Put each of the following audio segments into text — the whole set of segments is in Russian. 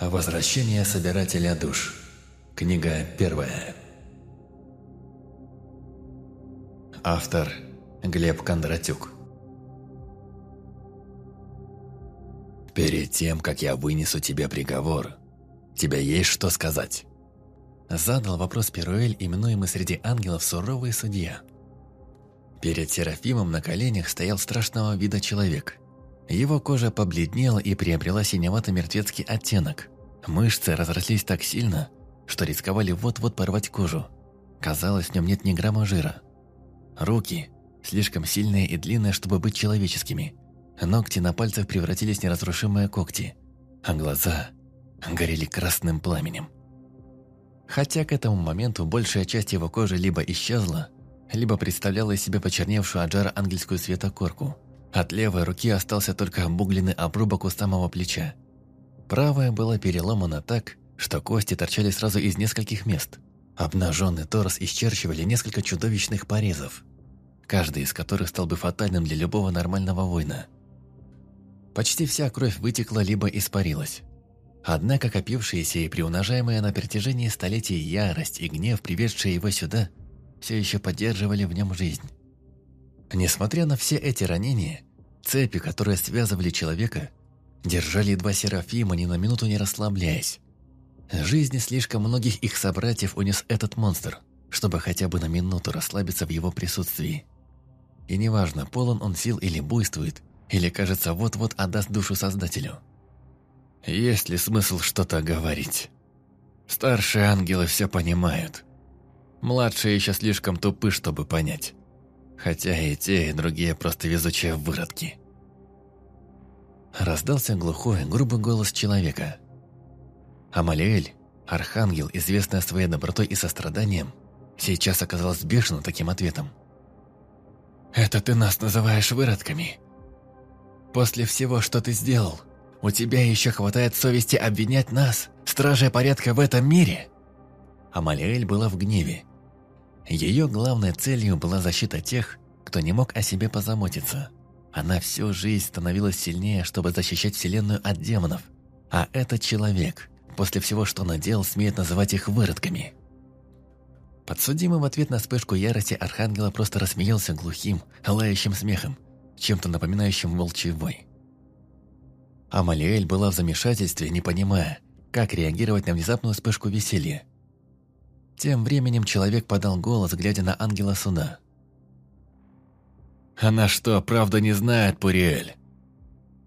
Возвращение Собирателя Душ. Книга первая. Автор Глеб Кондратюк. «Перед тем, как я вынесу тебе приговор, тебе есть что сказать?» Задал вопрос Перуэль, именуемый среди ангелов суровый судья. Перед Серафимом на коленях стоял страшного вида человек. Его кожа побледнела и приобрела синевато-мертвецкий оттенок. Мышцы разрослись так сильно, что рисковали вот-вот порвать кожу. Казалось, в нем нет ни грамма жира. Руки слишком сильные и длинные, чтобы быть человеческими. Ногти на пальцах превратились в неразрушимые когти, а глаза горели красным пламенем. Хотя к этому моменту большая часть его кожи либо исчезла, либо представляла из себя почерневшую от жара ангельскую светокорку. От левой руки остался только обугленный обрубок у самого плеча. Правая была переломана так, что кости торчали сразу из нескольких мест. Обнаженный торс исчерчивали несколько чудовищных порезов, каждый из которых стал бы фатальным для любого нормального воина. Почти вся кровь вытекла либо испарилась. Однако копившиеся и приумножаемые на протяжении столетий ярость и гнев, приведшие его сюда, все еще поддерживали в нем жизнь. Несмотря на все эти ранения, цепи, которые связывали человека, держали два Серафима, ни на минуту не расслабляясь. Жизни слишком многих их собратьев унес этот монстр, чтобы хотя бы на минуту расслабиться в его присутствии. И неважно, полон он сил или буйствует, или, кажется, вот-вот отдаст душу Создателю – есть ли смысл что-то говорить? Старшие ангелы все понимают. Младшие еще слишком тупы, чтобы понять. Хотя и те, и другие просто везучие выродки. Раздался глухой, грубый голос человека. Амалиэль, архангел, известная своей добротой и состраданием, сейчас оказалась бешеным таким ответом. «Это ты нас называешь выродками? После всего, что ты сделал?» У тебя еще хватает совести обвинять нас, стражей порядка в этом мире?» Амалиэль была в гневе. Ее главной целью была защита тех, кто не мог о себе позаботиться. Она всю жизнь становилась сильнее, чтобы защищать Вселенную от демонов. А этот человек, после всего, что наделал, смеет называть их выродками. Подсудимый в ответ на вспышку ярости Архангела просто рассмеялся глухим, лающим смехом, чем-то напоминающим волчий вой. Амалиэль была в замешательстве, не понимая, как реагировать на внезапную вспышку веселья. Тем временем человек подал голос, глядя на ангела суда. «Она что, правда не знает, Пуриэль?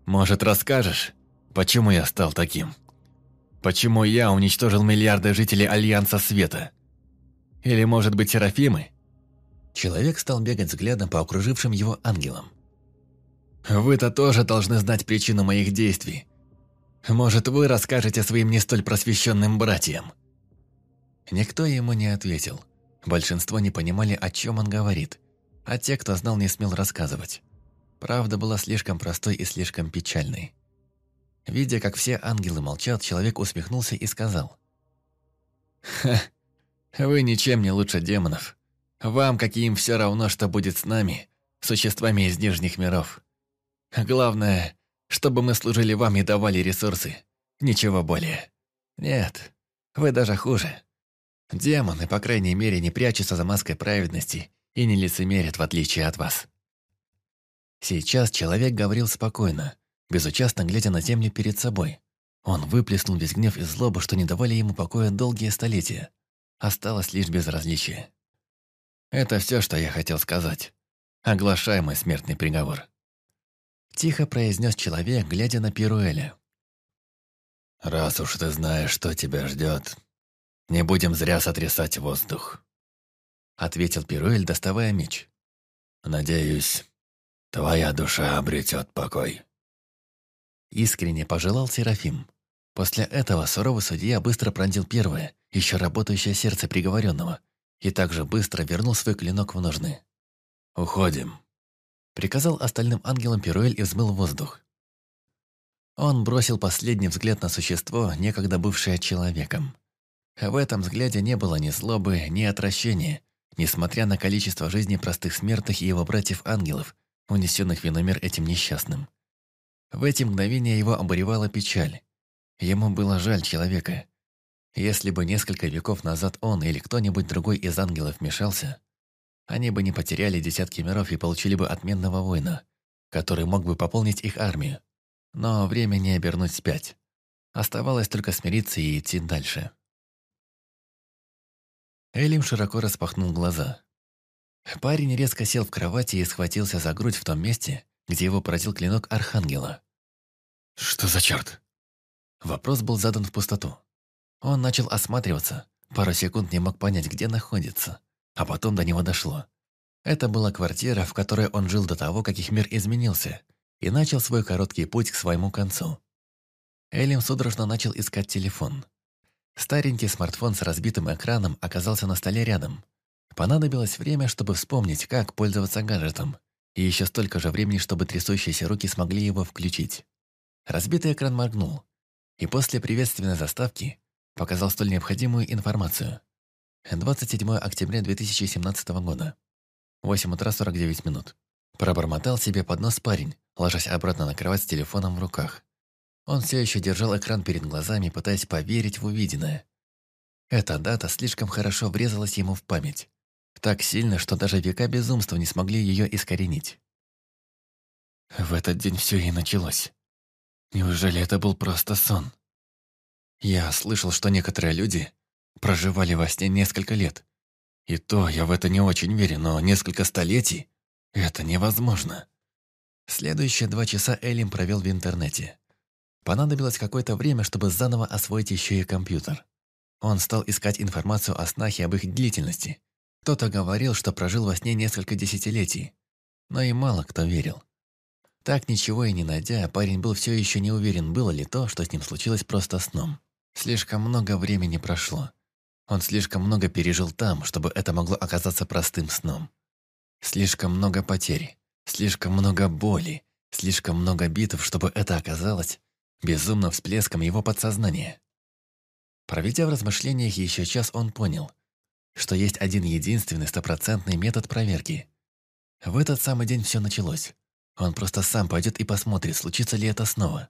Может, расскажешь, почему я стал таким? Почему я уничтожил миллиарды жителей Альянса Света? Или, может быть, Серафимы?» Человек стал бегать взглядом по окружившим его ангелам. Вы-то тоже должны знать причину моих действий. Может, вы расскажете своим не столь просвещенным братьям?» Никто ему не ответил. Большинство не понимали, о чем он говорит, а те, кто знал, не смел рассказывать. Правда была слишком простой и слишком печальной. Видя, как все ангелы молчат, человек усмехнулся и сказал. «Ха, вы ничем не лучше демонов. Вам, как и им, все равно, что будет с нами, существами из нижних миров. Главное, чтобы мы служили вам и давали ресурсы. Ничего более. Нет, вы даже хуже. Демоны, по крайней мере, не прячутся за маской праведности и не лицемерят, в отличие от вас. Сейчас человек говорил спокойно, безучастно глядя на землю перед собой. Он выплеснул весь гнев и злобу, что не давали ему покоя долгие столетия. Осталось лишь безразличие. Это все, что я хотел сказать. Оглашай мой смертный приговор. Тихо произнес человек, глядя на Пируэля. «Раз уж ты знаешь, что тебя ждет, не будем зря сотрясать воздух», ответил Пируэль, доставая меч. «Надеюсь, твоя душа обретет покой». Искренне пожелал Серафим. После этого суровый судья быстро пронзил первое, еще работающее сердце приговоренного, и также быстро вернул свой клинок в ножны. «Уходим», Приказал остальным ангелам Перуэль и взмыл воздух. Он бросил последний взгляд на существо, некогда бывшее человеком. В этом взгляде не было ни злобы, ни отвращения, несмотря на количество жизней простых смертных и его братьев-ангелов, унесенных в иномер этим несчастным. В эти мгновения его обуревала печаль. Ему было жаль человека. Если бы несколько веков назад он или кто-нибудь другой из ангелов вмешался, они бы не потеряли десятки миров и получили бы отменного воина, который мог бы пополнить их армию. Но время не обернуть спять. Оставалось только смириться и идти дальше. Элим широко распахнул глаза. Парень резко сел в кровати и схватился за грудь в том месте, где его поразил клинок Архангела. «Что за черт?» Вопрос был задан в пустоту. Он начал осматриваться, пару секунд не мог понять, где находится, а потом до него дошло. Это была квартира, в которой он жил до того, как их мир изменился, и начал свой короткий путь к своему концу. Элим судорожно начал искать телефон. Старенький смартфон с разбитым экраном оказался на столе рядом. Понадобилось время, чтобы вспомнить, как пользоваться гаджетом, и еще столько же времени, чтобы трясущиеся руки смогли его включить. Разбитый экран моргнул, и после приветственной заставки показал столь необходимую информацию. 27 октября 2017 года. 8 утра 49 минут. Пробормотал себе под нос парень, ложась обратно на кровать с телефоном в руках. Он все еще держал экран перед глазами, пытаясь поверить в увиденное. Эта дата слишком хорошо врезалась ему в память. Так сильно, что даже века безумства не смогли ее искоренить. В этот день все и началось. Неужели это был просто сон? Я слышал, что некоторые люди проживали во сне несколько лет. И то я в это не очень верю, но несколько столетий – это невозможно. Следующие два часа Элим провел в интернете. Понадобилось какое-то время, чтобы заново освоить еще и компьютер. Он стал искать информацию о снах и об их длительности. Кто-то говорил, что прожил во сне несколько десятилетий, но и мало кто верил. Так ничего и не найдя, парень был все еще не уверен, было ли то, что с ним случилось просто сном. Слишком много времени прошло. Он слишком много пережил там, чтобы это могло оказаться простым сном. Слишком много потерь, слишком много боли, слишком много битв, чтобы это оказалось безумным всплеском его подсознания. Проведя в размышлениях еще час, он понял, что есть один единственный стопроцентный метод проверки. В этот самый день все началось. Он просто сам пойдет и посмотрит, случится ли это снова.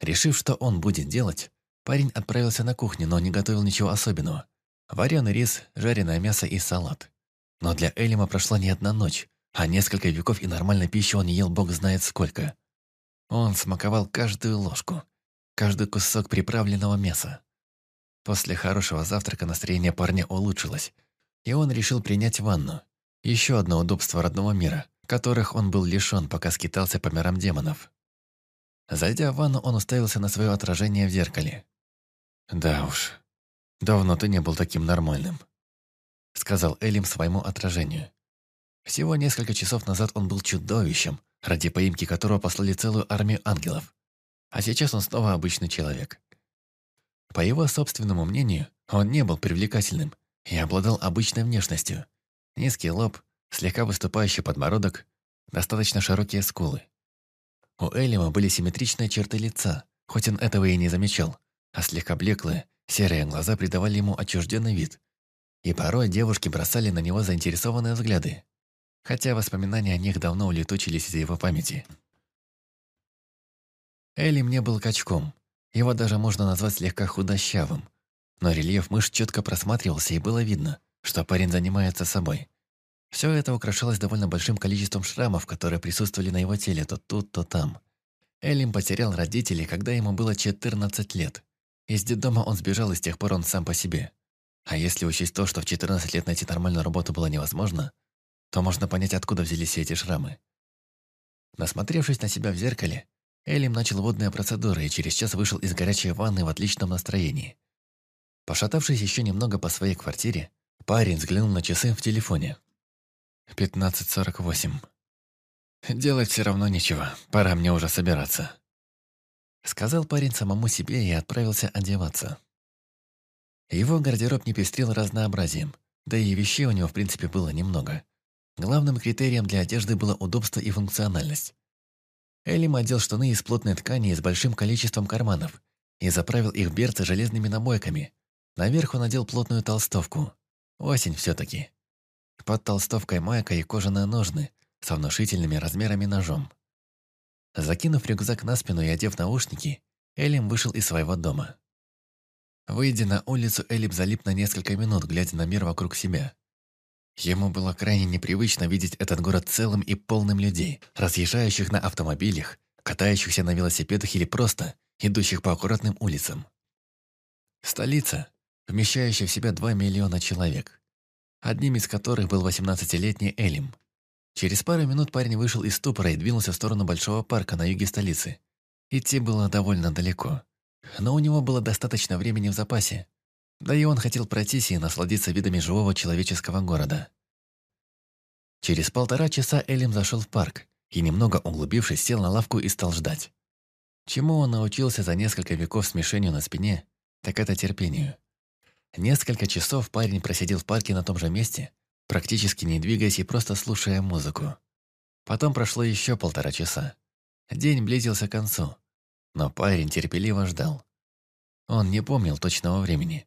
Решив, что он будет делать, Парень отправился на кухню, но не готовил ничего особенного. Вареный рис, жареное мясо и салат. Но для Элима прошла не одна ночь, а несколько веков и нормальной пищи он ел бог знает сколько. Он смаковал каждую ложку, каждый кусок приправленного мяса. После хорошего завтрака настроение парня улучшилось, и он решил принять ванну. Еще одно удобство родного мира, которых он был лишен, пока скитался по мирам демонов. Зайдя в ванну, он уставился на свое отражение в зеркале. «Да уж, давно ты не был таким нормальным», — сказал Элим своему отражению. Всего несколько часов назад он был чудовищем, ради поимки которого послали целую армию ангелов. А сейчас он снова обычный человек. По его собственному мнению, он не был привлекательным и обладал обычной внешностью. Низкий лоб, слегка выступающий подбородок, достаточно широкие скулы. У Элима были симметричные черты лица, хоть он этого и не замечал а слегка блеклые, серые глаза придавали ему отчужденный вид. И порой девушки бросали на него заинтересованные взгляды, хотя воспоминания о них давно улетучились из его памяти. Элли мне был качком, его даже можно назвать слегка худощавым, но рельеф мышц четко просматривался и было видно, что парень занимается собой. Все это украшалось довольно большим количеством шрамов, которые присутствовали на его теле то тут, то там. Эллим потерял родителей, когда ему было 14 лет. Из детдома он сбежал, и с тех пор он сам по себе. А если учесть то, что в 14 лет найти нормальную работу было невозможно, то можно понять, откуда взялись эти шрамы. Насмотревшись на себя в зеркале, Элим начал водные процедуры и через час вышел из горячей ванны в отличном настроении. Пошатавшись еще немного по своей квартире, парень взглянул на часы в телефоне. 15.48. Делать все равно нечего, пора мне уже собираться. Сказал парень самому себе и отправился одеваться. Его гардероб не пестрил разнообразием, да и вещей у него в принципе было немного. Главным критерием для одежды было удобство и функциональность. Элим одел штаны из плотной ткани с большим количеством карманов и заправил их берцы железными набойками. Наверху надел плотную толстовку. Осень все-таки. Под толстовкой майка и кожаные ножны со внушительными размерами ножом. Закинув рюкзак на спину и одев наушники, Элим вышел из своего дома. Выйдя на улицу, Элим залип на несколько минут, глядя на мир вокруг себя. Ему было крайне непривычно видеть этот город целым и полным людей, разъезжающих на автомобилях, катающихся на велосипедах или просто идущих по аккуратным улицам. Столица, вмещающая в себя 2 миллиона человек, одним из которых был 18-летний Элим. Через пару минут парень вышел из ступора и двинулся в сторону большого парка на юге столицы. Идти было довольно далеко, но у него было достаточно времени в запасе, да и он хотел пройтись и насладиться видами живого человеческого города. Через полтора часа Элим зашел в парк и, немного углубившись, сел на лавку и стал ждать. Чему он научился за несколько веков смешению на спине, так это терпению. Несколько часов парень просидел в парке на том же месте, практически не двигаясь и просто слушая музыку. Потом прошло еще полтора часа. День близился к концу, но парень терпеливо ждал. Он не помнил точного времени.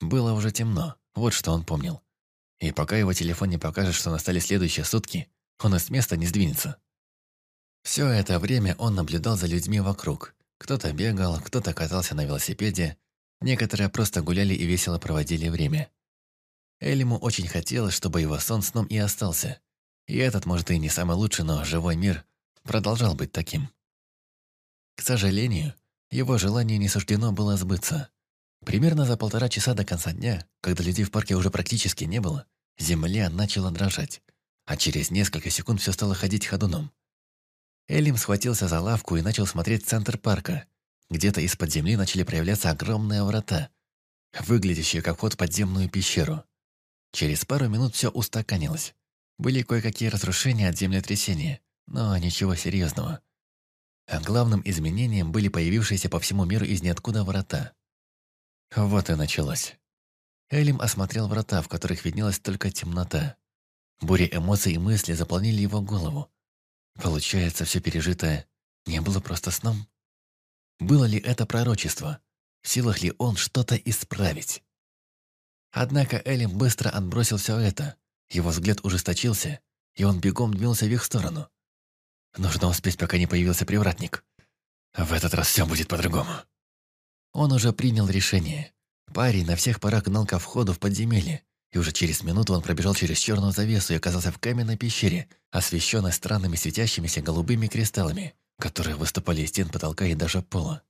Было уже темно, вот что он помнил. И пока его телефон не покажет, что настали следующие сутки, он и с места не сдвинется. Все это время он наблюдал за людьми вокруг. Кто-то бегал, кто-то катался на велосипеде, некоторые просто гуляли и весело проводили время. Элиму очень хотелось, чтобы его сон сном и остался. И этот, может, и не самый лучший, но живой мир продолжал быть таким. К сожалению, его желание не суждено было сбыться. Примерно за полтора часа до конца дня, когда людей в парке уже практически не было, земля начала дрожать, а через несколько секунд все стало ходить ходуном. Элим схватился за лавку и начал смотреть центр парка. Где-то из-под земли начали проявляться огромные врата, выглядящие как вход в подземную пещеру. Через пару минут все устаканилось. Были кое-какие разрушения от землетрясения, но ничего серьезного. А главным изменением были появившиеся по всему миру из ниоткуда врата. Вот и началось. Элим осмотрел врата, в которых виднелась только темнота. Буря эмоций и мыслей заполнили его голову. Получается, все пережитое не было просто сном? Было ли это пророчество? В силах ли он что-то исправить? Однако Элим быстро отбросил все это. Его взгляд ужесточился, и он бегом двинулся в их сторону. Нужно успеть, пока не появился привратник. В этот раз все будет по-другому. Он уже принял решение. Парень на всех парах гнал ко входу в подземелье, и уже через минуту он пробежал через черную завесу и оказался в каменной пещере, освещенной странными светящимися голубыми кристаллами, которые выступали из стен потолка и даже пола.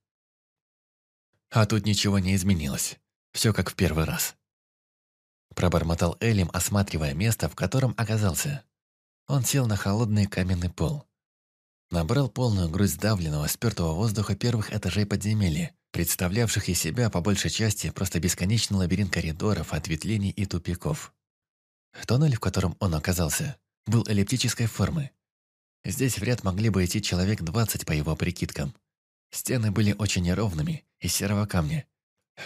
А тут ничего не изменилось. Все как в первый раз. Пробормотал Элим, осматривая место, в котором оказался. Он сел на холодный каменный пол. Набрал полную грудь сдавленного, спертого воздуха первых этажей подземелья, представлявших из себя по большей части просто бесконечный лабиринт коридоров, ответвлений и тупиков. Тоннель, в котором он оказался, был эллиптической формы. Здесь в ряд могли бы идти человек 20 по его прикидкам. Стены были очень неровными, из серого камня.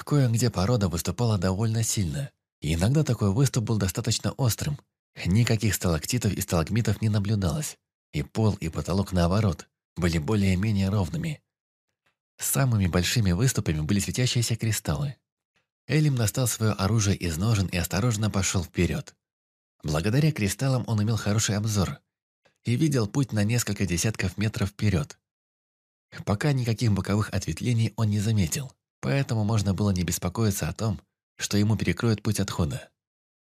Кое-где порода выступала довольно сильно, и иногда такой выступ был достаточно острым. Никаких сталактитов и сталагмитов не наблюдалось. И пол, и потолок, наоборот, были более-менее ровными. Самыми большими выступами были светящиеся кристаллы. Элим достал свое оружие из ножен и осторожно пошел вперед. Благодаря кристаллам он имел хороший обзор и видел путь на несколько десятков метров вперед. Пока никаких боковых ответвлений он не заметил, поэтому можно было не беспокоиться о том, что ему перекроют путь отхода.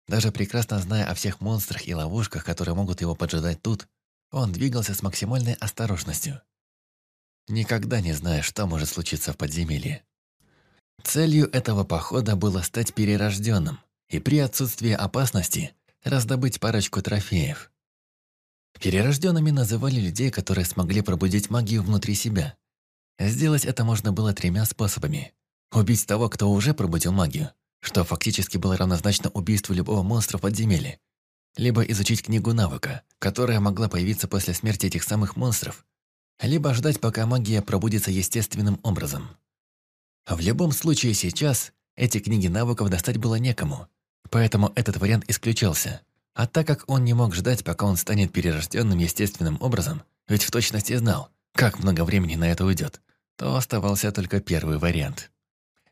Даже прекрасно зная о всех монстрах и ловушках, которые могут его поджидать тут, он двигался с максимальной осторожностью. Никогда не зная, что может случиться в подземелье. Целью этого похода было стать перерожденным и при отсутствии опасности раздобыть парочку трофеев. Перерожденными называли людей, которые смогли пробудить магию внутри себя. Сделать это можно было тремя способами. Убить того, кто уже пробудил магию, что фактически было равнозначно убийству любого монстра в подземелье, либо изучить книгу навыка, которая могла появиться после смерти этих самых монстров, либо ждать, пока магия пробудится естественным образом. В любом случае сейчас эти книги навыков достать было некому, поэтому этот вариант исключался. А так как он не мог ждать, пока он станет перерожденным естественным образом, ведь в точности знал, как много времени на это уйдет, то оставался только первый вариант.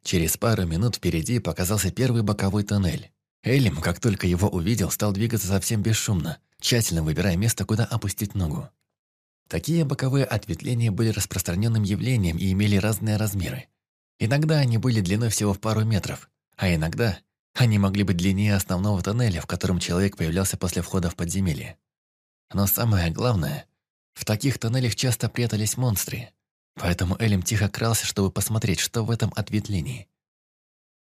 Через пару минут впереди показался первый боковой тоннель. Элим, как только его увидел, стал двигаться совсем бесшумно, тщательно выбирая место, куда опустить ногу. Такие боковые ответвления были распространенным явлением и имели разные размеры. Иногда они были длиной всего в пару метров, а иногда они могли быть длиннее основного тоннеля, в котором человек появлялся после входа в подземелье. Но самое главное, в таких тоннелях часто прятались монстры, поэтому Элим тихо крался, чтобы посмотреть, что в этом ответвлении.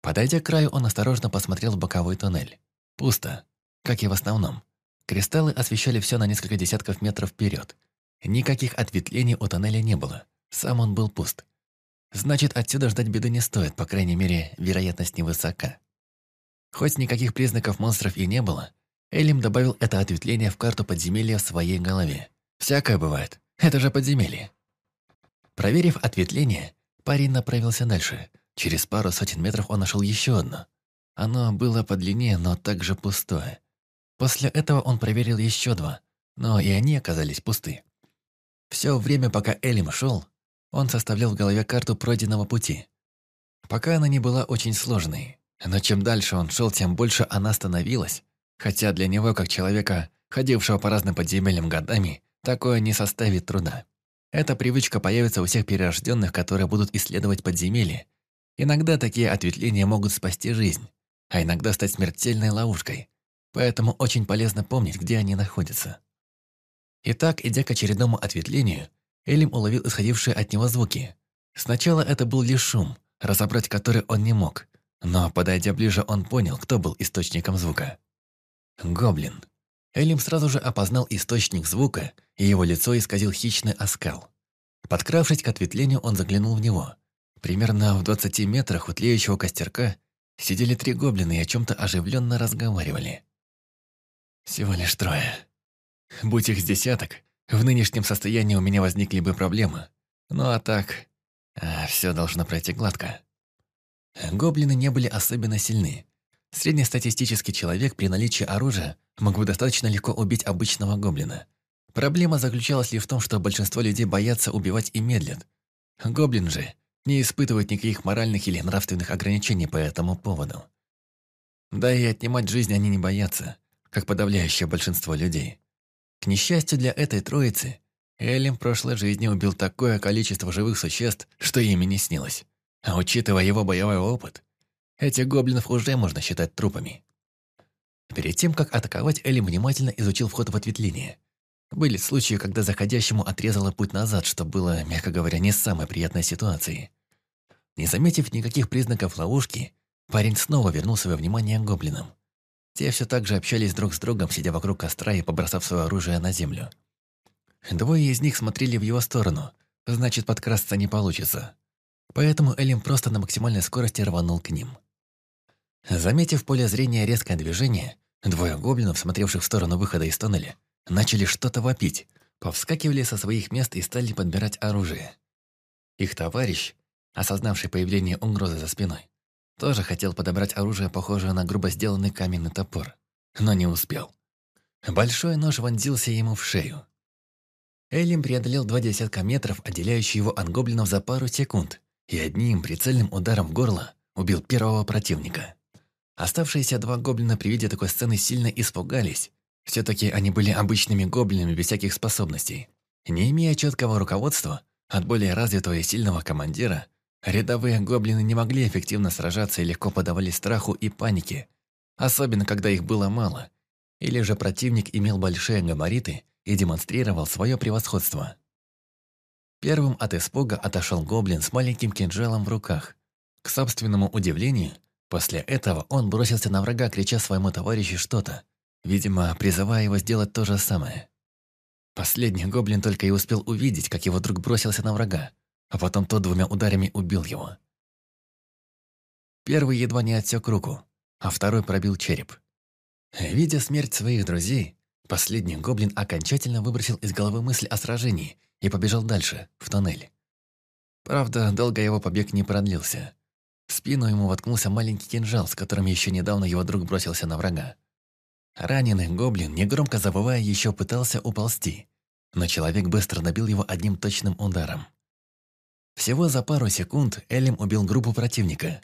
Подойдя к краю, он осторожно посмотрел в боковой тоннель. Пусто, как и в основном. Кристаллы освещали все на несколько десятков метров вперед. Никаких ответвлений у тоннеля не было. Сам он был пуст. Значит, отсюда ждать беды не стоит, по крайней мере, вероятность невысока. Хоть никаких признаков монстров и не было, Элим добавил это ответвление в карту подземелья в своей голове. Всякое бывает. Это же подземелье. Проверив ответвление, парень направился дальше – Через пару сотен метров он нашел еще одно. Оно было подлиннее, но также пустое. После этого он проверил еще два, но и они оказались пусты. Все время, пока Элим шел, он составлял в голове карту пройденного пути. Пока она не была очень сложной, но чем дальше он шел, тем больше она становилась, хотя для него, как человека, ходившего по разным подземельям годами, такое не составит труда. Эта привычка появится у всех перерожденных, которые будут исследовать подземелья, Иногда такие ответвления могут спасти жизнь, а иногда стать смертельной ловушкой. Поэтому очень полезно помнить, где они находятся. Итак, идя к очередному ответвлению, Элим уловил исходившие от него звуки. Сначала это был лишь шум, разобрать который он не мог, но, подойдя ближе, он понял, кто был источником звука. Гоблин. Элим сразу же опознал источник звука, и его лицо исказил хищный оскал. Подкравшись к ответвлению, он заглянул в него. Примерно в двадцати метрах у тлеющего костерка сидели три гоблина и о чем-то оживленно разговаривали. Всего лишь трое. Будь их с десяток, в нынешнем состоянии у меня возникли бы проблемы. Ну а так, а, все должно пройти гладко. Гоблины не были особенно сильны. Среднестатистический человек при наличии оружия мог бы достаточно легко убить обычного гоблина. Проблема заключалась лишь в том, что большинство людей боятся убивать и медлят. Гоблин же не испытывают никаких моральных или нравственных ограничений по этому поводу. Да и отнимать жизнь они не боятся, как подавляющее большинство людей. К несчастью для этой троицы, Элем в прошлой жизни убил такое количество живых существ, что ими не снилось. А учитывая его боевой опыт, этих гоблинов уже можно считать трупами. Перед тем, как атаковать, Элем внимательно изучил вход в ответвление. Были случаи, когда заходящему отрезало путь назад, что было, мягко говоря, не самой приятной ситуацией. Не заметив никаких признаков ловушки, парень снова вернул свое внимание к гоблинам. Те все так же общались друг с другом, сидя вокруг костра и побросав свое оружие на землю. Двое из них смотрели в его сторону, значит, подкрасться не получится. Поэтому Элим просто на максимальной скорости рванул к ним. Заметив в поле зрения резкое движение, двое гоблинов, смотревших в сторону выхода из тоннеля, начали что-то вопить, повскакивали со своих мест и стали подбирать оружие. Их товарищ, осознавший появление угрозы за спиной, тоже хотел подобрать оружие, похожее на грубо сделанный каменный топор, но не успел. Большой нож вонзился ему в шею. Элим преодолел два десятка метров, отделяющие его от гоблинов за пару секунд, и одним прицельным ударом в горло убил первого противника. Оставшиеся два гоблина при виде такой сцены сильно испугались все-таки они были обычными гоблинами без всяких способностей. Не имея четкого руководства от более развитого и сильного командира, рядовые гоблины не могли эффективно сражаться и легко подавали страху и панике, особенно когда их было мало, или же противник имел большие габариты и демонстрировал свое превосходство. Первым от испуга отошел гоблин с маленьким кинжалом в руках. К собственному удивлению, после этого он бросился на врага, крича своему товарищу что-то, Видимо, призывая его сделать то же самое. Последний гоблин только и успел увидеть, как его друг бросился на врага, а потом тот двумя ударами убил его. Первый едва не отсек руку, а второй пробил череп. Видя смерть своих друзей, последний гоблин окончательно выбросил из головы мысль о сражении и побежал дальше, в тоннель. Правда, долго его побег не продлился. В спину ему воткнулся маленький кинжал, с которым еще недавно его друг бросился на врага. Раненый гоблин, негромко забывая, еще пытался уползти, но человек быстро набил его одним точным ударом. Всего за пару секунд Элим убил группу противника.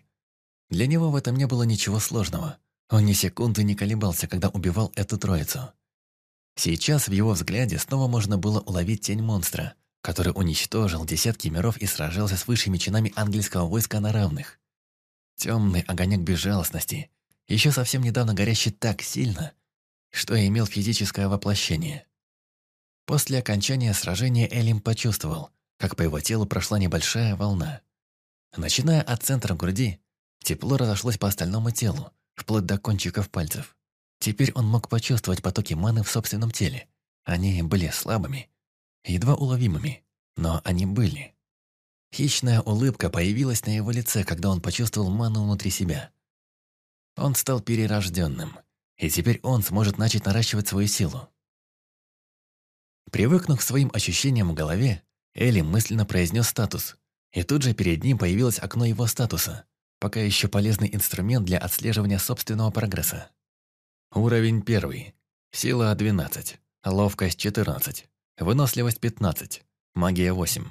Для него в этом не было ничего сложного. Он ни секунды не колебался, когда убивал эту троицу. Сейчас в его взгляде снова можно было уловить тень монстра, который уничтожил десятки миров и сражался с высшими чинами ангельского войска на равных. Темный огонек безжалостности, еще совсем недавно горящий так сильно, что имел физическое воплощение. После окончания сражения Элим почувствовал, как по его телу прошла небольшая волна. Начиная от центра груди, тепло разошлось по остальному телу, вплоть до кончиков пальцев. Теперь он мог почувствовать потоки маны в собственном теле. Они были слабыми, едва уловимыми, но они были. Хищная улыбка появилась на его лице, когда он почувствовал ману внутри себя. Он стал перерожденным, и теперь он сможет начать наращивать свою силу. Привыкнув к своим ощущениям в голове, Элли мысленно произнес статус, и тут же перед ним появилось окно его статуса, пока еще полезный инструмент для отслеживания собственного прогресса. Уровень первый. Сила 12. Ловкость 14. Выносливость 15. Магия 8.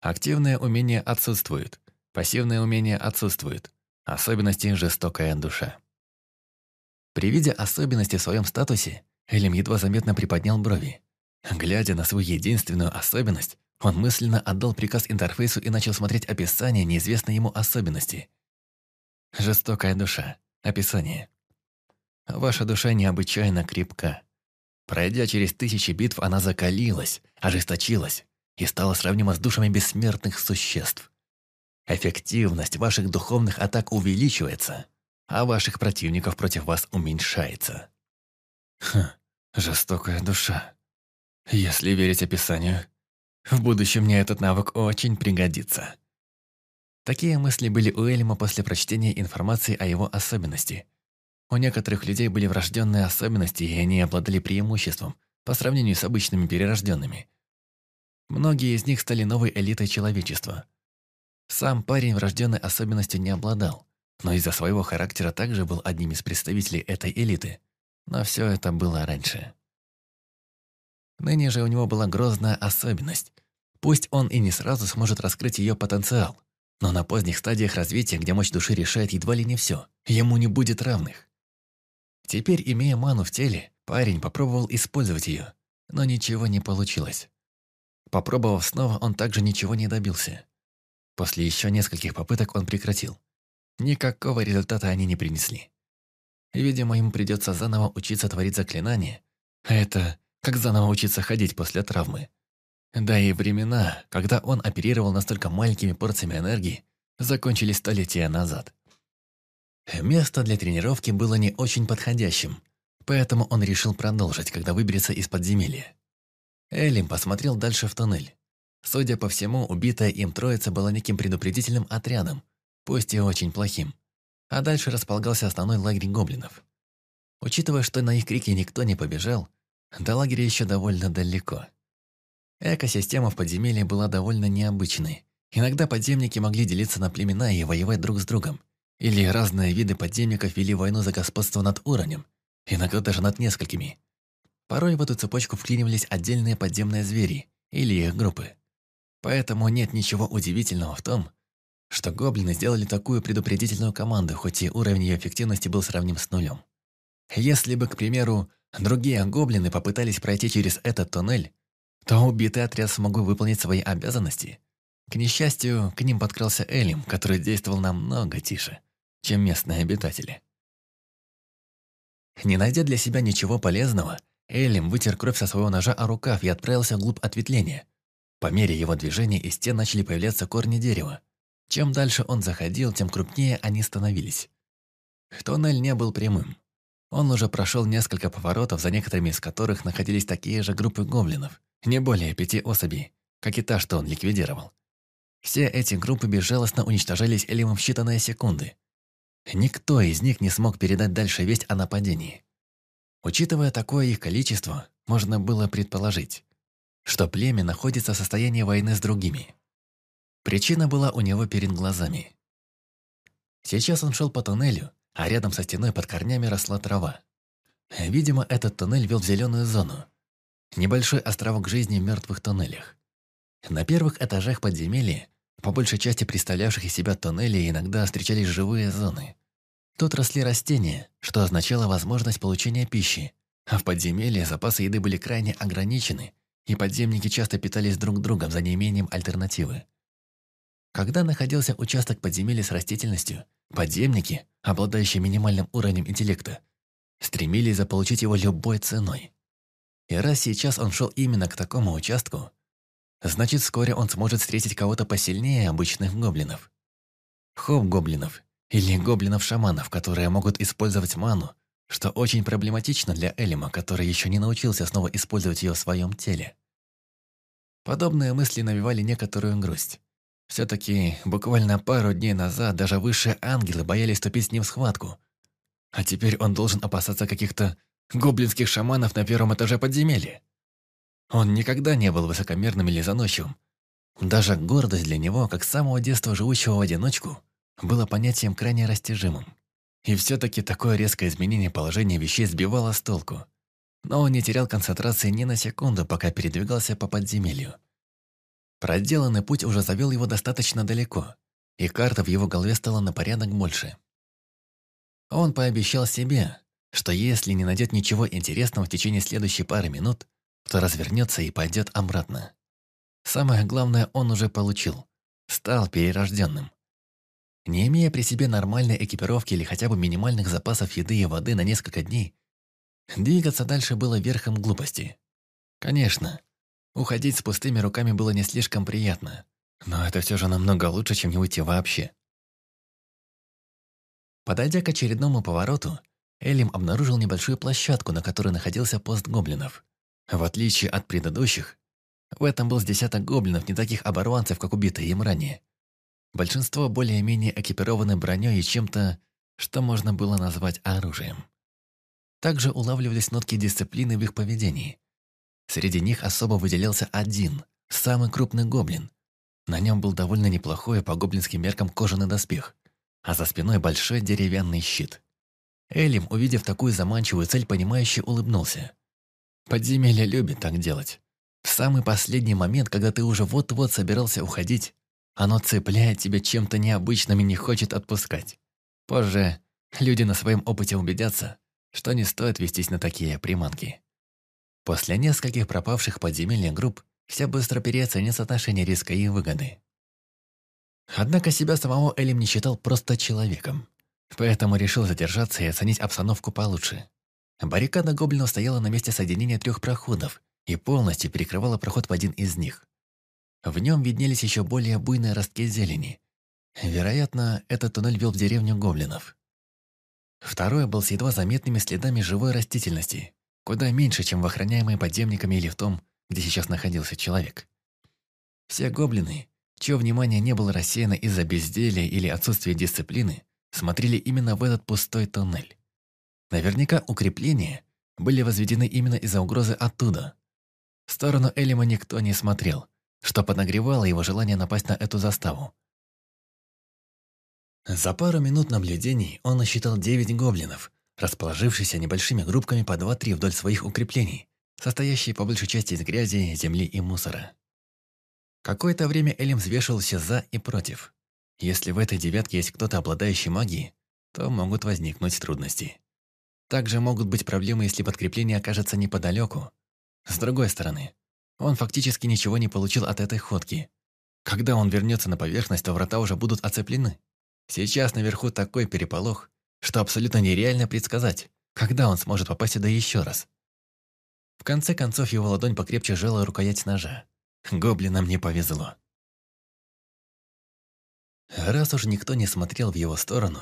Активное умение отсутствует. Пассивное умение отсутствует. Особенности «Жестокая душа». При виде особенности в своем статусе, Элим едва заметно приподнял брови. Глядя на свою единственную особенность, он мысленно отдал приказ интерфейсу и начал смотреть описание неизвестной ему особенности. «Жестокая душа. Описание. Ваша душа необычайно крепка. Пройдя через тысячи битв, она закалилась, ожесточилась и стала сравнима с душами бессмертных существ. Эффективность ваших духовных атак увеличивается, а ваших противников против вас уменьшается. Хм, жестокая душа. Если верить описанию, в будущем мне этот навык очень пригодится. Такие мысли были у Эльма после прочтения информации о его особенности – у некоторых людей были врожденные особенности, и они обладали преимуществом по сравнению с обычными перерожденными. Многие из них стали новой элитой человечества. Сам парень врожденной особенностью не обладал, но из-за своего характера также был одним из представителей этой элиты. Но все это было раньше. Ныне же у него была грозная особенность. Пусть он и не сразу сможет раскрыть ее потенциал, но на поздних стадиях развития, где мощь души решает едва ли не все, ему не будет равных. Теперь, имея ману в теле, парень попробовал использовать ее, но ничего не получилось. Попробовав снова, он также ничего не добился. После еще нескольких попыток он прекратил. Никакого результата они не принесли. Видимо, ему придется заново учиться творить заклинания. это как заново учиться ходить после травмы. Да и времена, когда он оперировал настолько маленькими порциями энергии, закончились столетия назад. Место для тренировки было не очень подходящим, поэтому он решил продолжить, когда выберется из подземелья. Элим посмотрел дальше в туннель. Судя по всему, убитая им троица была неким предупредительным отрядом, пусть и очень плохим. А дальше располагался основной лагерь гоблинов. Учитывая, что на их крики никто не побежал, до лагеря еще довольно далеко. Экосистема в подземелье была довольно необычной. Иногда подземники могли делиться на племена и воевать друг с другом. Или разные виды подземников вели войну за господство над уровнем, иногда даже над несколькими. Порой в эту цепочку вклинивались отдельные подземные звери или их группы. Поэтому нет ничего удивительного в том, что гоблины сделали такую предупредительную команду, хоть и уровень ее эффективности был сравним с нулем. Если бы, к примеру, другие гоблины попытались пройти через этот туннель, то убитый отряд смог бы выполнить свои обязанности. К несчастью, к ним подкрался Элим, который действовал намного тише чем местные обитатели. Не найдя для себя ничего полезного, Элим вытер кровь со своего ножа о рукав и отправился вглубь ответвления. По мере его движения из стен начали появляться корни дерева. Чем дальше он заходил, тем крупнее они становились. Тоннель не был прямым. Он уже прошел несколько поворотов, за некоторыми из которых находились такие же группы гоблинов, не более пяти особей, как и та, что он ликвидировал. Все эти группы безжалостно уничтожались Элимом в считанные секунды. Никто из них не смог передать дальше весть о нападении. Учитывая такое их количество, можно было предположить, что племя находится в состоянии войны с другими. Причина была у него перед глазами. Сейчас он шел по туннелю, а рядом со стеной под корнями росла трава. Видимо, этот туннель вел в зеленую зону. Небольшой островок жизни в мертвых туннелях. На первых этажах подземелья по большей части представлявших из себя тоннели иногда встречались живые зоны. Тут росли растения, что означало возможность получения пищи, А в подземелье запасы еды были крайне ограничены, и подземники часто питались друг другом за неимением альтернативы. Когда находился участок подземелья с растительностью, подземники, обладающие минимальным уровнем интеллекта, стремились заполучить его любой ценой. И раз сейчас он шел именно к такому участку, значит, вскоре он сможет встретить кого-то посильнее обычных гоблинов. Хоп-гоблинов или гоблинов-шаманов, которые могут использовать ману, что очень проблематично для Элима, который еще не научился снова использовать ее в своем теле. Подобные мысли навевали некоторую грусть. Все-таки буквально пару дней назад даже высшие ангелы боялись вступить с ним в схватку. А теперь он должен опасаться каких-то гоблинских шаманов на первом этаже подземелья. Он никогда не был высокомерным или заносчивым. Даже гордость для него, как с самого детства живущего в одиночку, было понятием крайне растяжимым. И все-таки такое резкое изменение положения вещей сбивало с толку. Но он не терял концентрации ни на секунду, пока передвигался по подземелью. Проделанный путь уже завел его достаточно далеко, и карта в его голове стала на порядок больше. Он пообещал себе, что если не найдет ничего интересного в течение следующей пары минут, то развернется и пойдет обратно. Самое главное он уже получил. Стал перерожденным. Не имея при себе нормальной экипировки или хотя бы минимальных запасов еды и воды на несколько дней, двигаться дальше было верхом глупости. Конечно, уходить с пустыми руками было не слишком приятно, но это все же намного лучше, чем не уйти вообще. Подойдя к очередному повороту, Элим обнаружил небольшую площадку, на которой находился пост гоблинов. В отличие от предыдущих, в этом был с десяток гоблинов, не таких оборванцев, как убитые им ранее. Большинство более-менее экипированы броней и чем-то, что можно было назвать оружием. Также улавливались нотки дисциплины в их поведении. Среди них особо выделялся один, самый крупный гоблин. На нем был довольно неплохой по гоблинским меркам кожаный доспех, а за спиной большой деревянный щит. Элим, увидев такую заманчивую цель, понимающе улыбнулся. Подземелье любит так делать. В самый последний момент, когда ты уже вот-вот собирался уходить, оно цепляет тебя чем-то необычным и не хочет отпускать. Позже люди на своем опыте убедятся, что не стоит вестись на такие приманки. После нескольких пропавших подземельных групп все быстро переоценит соотношение риска и выгоды. Однако себя самого Элим не считал просто человеком. Поэтому решил задержаться и оценить обстановку получше. Баррикада гоблинов стояла на месте соединения трех проходов и полностью перекрывала проход в один из них. В нем виднелись еще более буйные ростки зелени. Вероятно, этот туннель вел в деревню гоблинов. Второй был с едва заметными следами живой растительности, куда меньше, чем в охраняемой подземниками или в том, где сейчас находился человек. Все гоблины, чье внимание не было рассеяно из-за безделия или отсутствия дисциплины, смотрели именно в этот пустой туннель. Наверняка укрепления были возведены именно из-за угрозы оттуда. В сторону Элима никто не смотрел – что подогревало его желание напасть на эту заставу. За пару минут наблюдений он насчитал девять гоблинов, расположившихся небольшими группками по два-три вдоль своих укреплений, состоящие по большей части из грязи, земли и мусора. Какое-то время Элим взвешивался за и против. Если в этой девятке есть кто-то, обладающий магией, то могут возникнуть трудности. Также могут быть проблемы, если подкрепление окажется неподалеку. С другой стороны, он фактически ничего не получил от этой ходки. Когда он вернется на поверхность, то врата уже будут оцеплены. Сейчас наверху такой переполох, что абсолютно нереально предсказать, когда он сможет попасть сюда еще раз. В конце концов его ладонь покрепче сжала рукоять ножа. Гоблинам не повезло. Раз уж никто не смотрел в его сторону,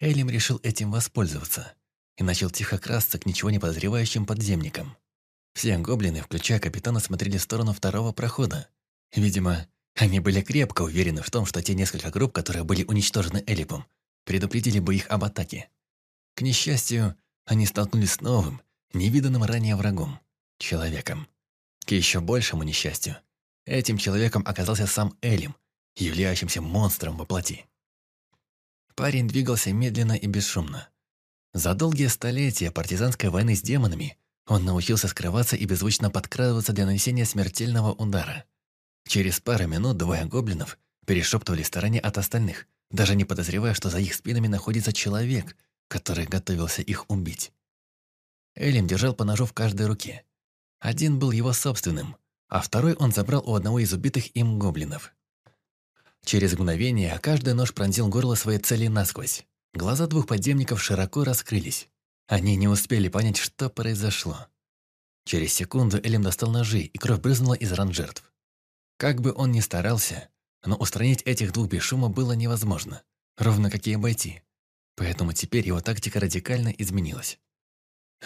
Элим решил этим воспользоваться и начал тихо красться к ничего не подозревающим подземникам. Все гоблины, включая капитана, смотрели в сторону второго прохода. Видимо, они были крепко уверены в том, что те несколько групп, которые были уничтожены Элипом, предупредили бы их об атаке. К несчастью, они столкнулись с новым, невиданным ранее врагом – человеком. К еще большему несчастью, этим человеком оказался сам Элим, являющимся монстром во плоти. Парень двигался медленно и бесшумно. За долгие столетия партизанской войны с демонами он научился скрываться и беззвучно подкрадываться для нанесения смертельного удара. Через пару минут двое гоблинов перешептывали в стороне от остальных, даже не подозревая, что за их спинами находится человек, который готовился их убить. Элим держал по ножу в каждой руке. Один был его собственным, а второй он забрал у одного из убитых им гоблинов. Через мгновение каждый нож пронзил горло своей цели насквозь. Глаза двух подземников широко раскрылись. Они не успели понять, что произошло. Через секунду Элим достал ножи, и кровь брызнула из ран жертв. Как бы он ни старался, но устранить этих двух без шума было невозможно, ровно как и обойти. Поэтому теперь его тактика радикально изменилась.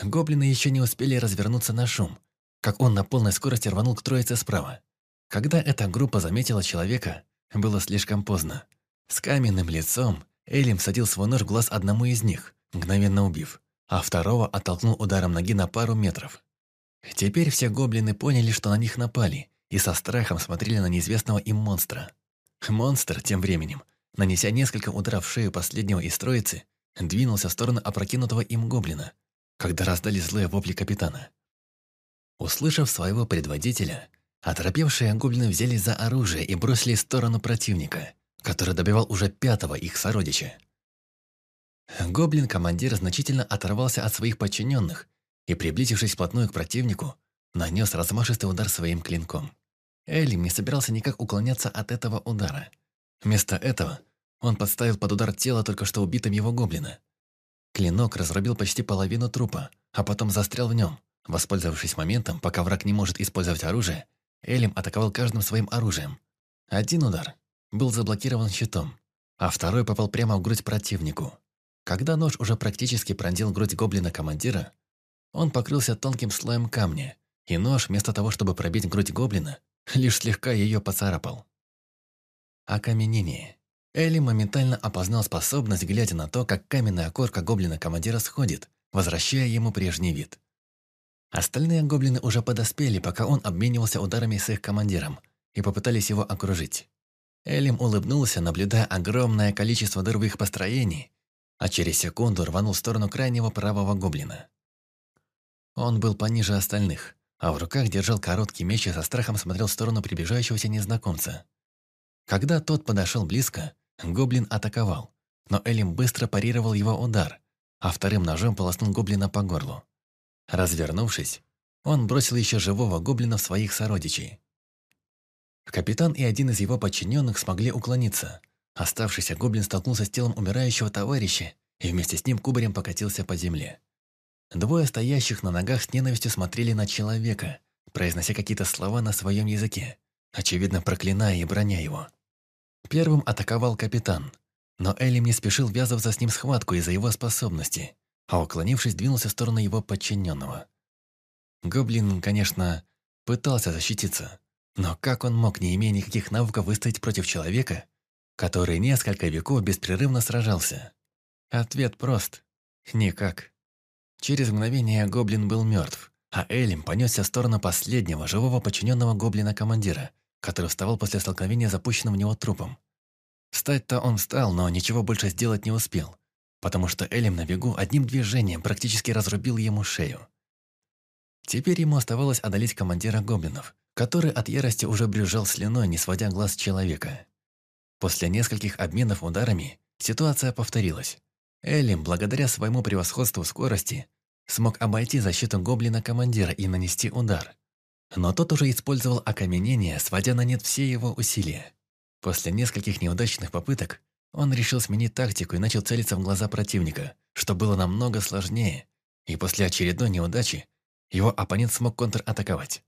Гоблины еще не успели развернуться на шум, как он на полной скорости рванул к троице справа. Когда эта группа заметила человека, было слишком поздно. С каменным лицом Элим садил свой нож в глаз одному из них, мгновенно убив, а второго оттолкнул ударом ноги на пару метров. Теперь все гоблины поняли, что на них напали, и со страхом смотрели на неизвестного им монстра. Монстр, тем временем, нанеся несколько ударов в шею последнего из троицы, двинулся в сторону опрокинутого им гоблина, когда раздали злые вопли капитана. Услышав своего предводителя, оторопевшие гоблины взялись за оружие и бросили в сторону противника, который добивал уже пятого их сородича. Гоблин-командир значительно оторвался от своих подчиненных и, приблизившись вплотную к противнику, нанес размашистый удар своим клинком. Элим не собирался никак уклоняться от этого удара. Вместо этого он подставил под удар тело только что убитым его гоблина. Клинок разрубил почти половину трупа, а потом застрял в нем. Воспользовавшись моментом, пока враг не может использовать оружие, Элим атаковал каждым своим оружием. Один удар был заблокирован щитом, а второй попал прямо в грудь противнику. Когда нож уже практически пронзил грудь гоблина-командира, он покрылся тонким слоем камня, и нож, вместо того, чтобы пробить грудь гоблина, лишь слегка ее поцарапал. Окаменение. Элли моментально опознал способность, глядя на то, как каменная корка гоблина-командира сходит, возвращая ему прежний вид. Остальные гоблины уже подоспели, пока он обменивался ударами с их командиром, и попытались его окружить. Элим улыбнулся, наблюдая огромное количество дыр в их построении, а через секунду рванул в сторону крайнего правого гоблина. Он был пониже остальных, а в руках держал короткий меч и со страхом смотрел в сторону приближающегося незнакомца. Когда тот подошел близко, гоблин атаковал, но Элим быстро парировал его удар, а вторым ножом полоснул гоблина по горлу. Развернувшись, он бросил еще живого гоблина в своих сородичей. Капитан и один из его подчиненных смогли уклониться. Оставшийся гоблин столкнулся с телом умирающего товарища и вместе с ним кубарем покатился по земле. Двое стоящих на ногах с ненавистью смотрели на человека, произнося какие-то слова на своем языке, очевидно проклиная и броня его. Первым атаковал капитан, но Элим не спешил ввязываться с ним схватку из-за его способности, а уклонившись, двинулся в сторону его подчиненного. Гоблин, конечно, пытался защититься, но как он мог, не имея никаких навыков, выстоять против человека, который несколько веков беспрерывно сражался? Ответ прост. Никак. Через мгновение гоблин был мертв, а Элим понесся в сторону последнего живого подчиненного гоблина-командира, который вставал после столкновения запущенным в него трупом. Встать-то он встал, но ничего больше сделать не успел, потому что Элим на бегу одним движением практически разрубил ему шею. Теперь ему оставалось одолеть командира гоблинов, который от ярости уже брюзжал слюной, не сводя глаз человека. После нескольких обменов ударами ситуация повторилась. Элим, благодаря своему превосходству скорости, смог обойти защиту гоблина-командира и нанести удар. Но тот уже использовал окаменение, сводя на нет все его усилия. После нескольких неудачных попыток он решил сменить тактику и начал целиться в глаза противника, что было намного сложнее, и после очередной неудачи его оппонент смог контратаковать.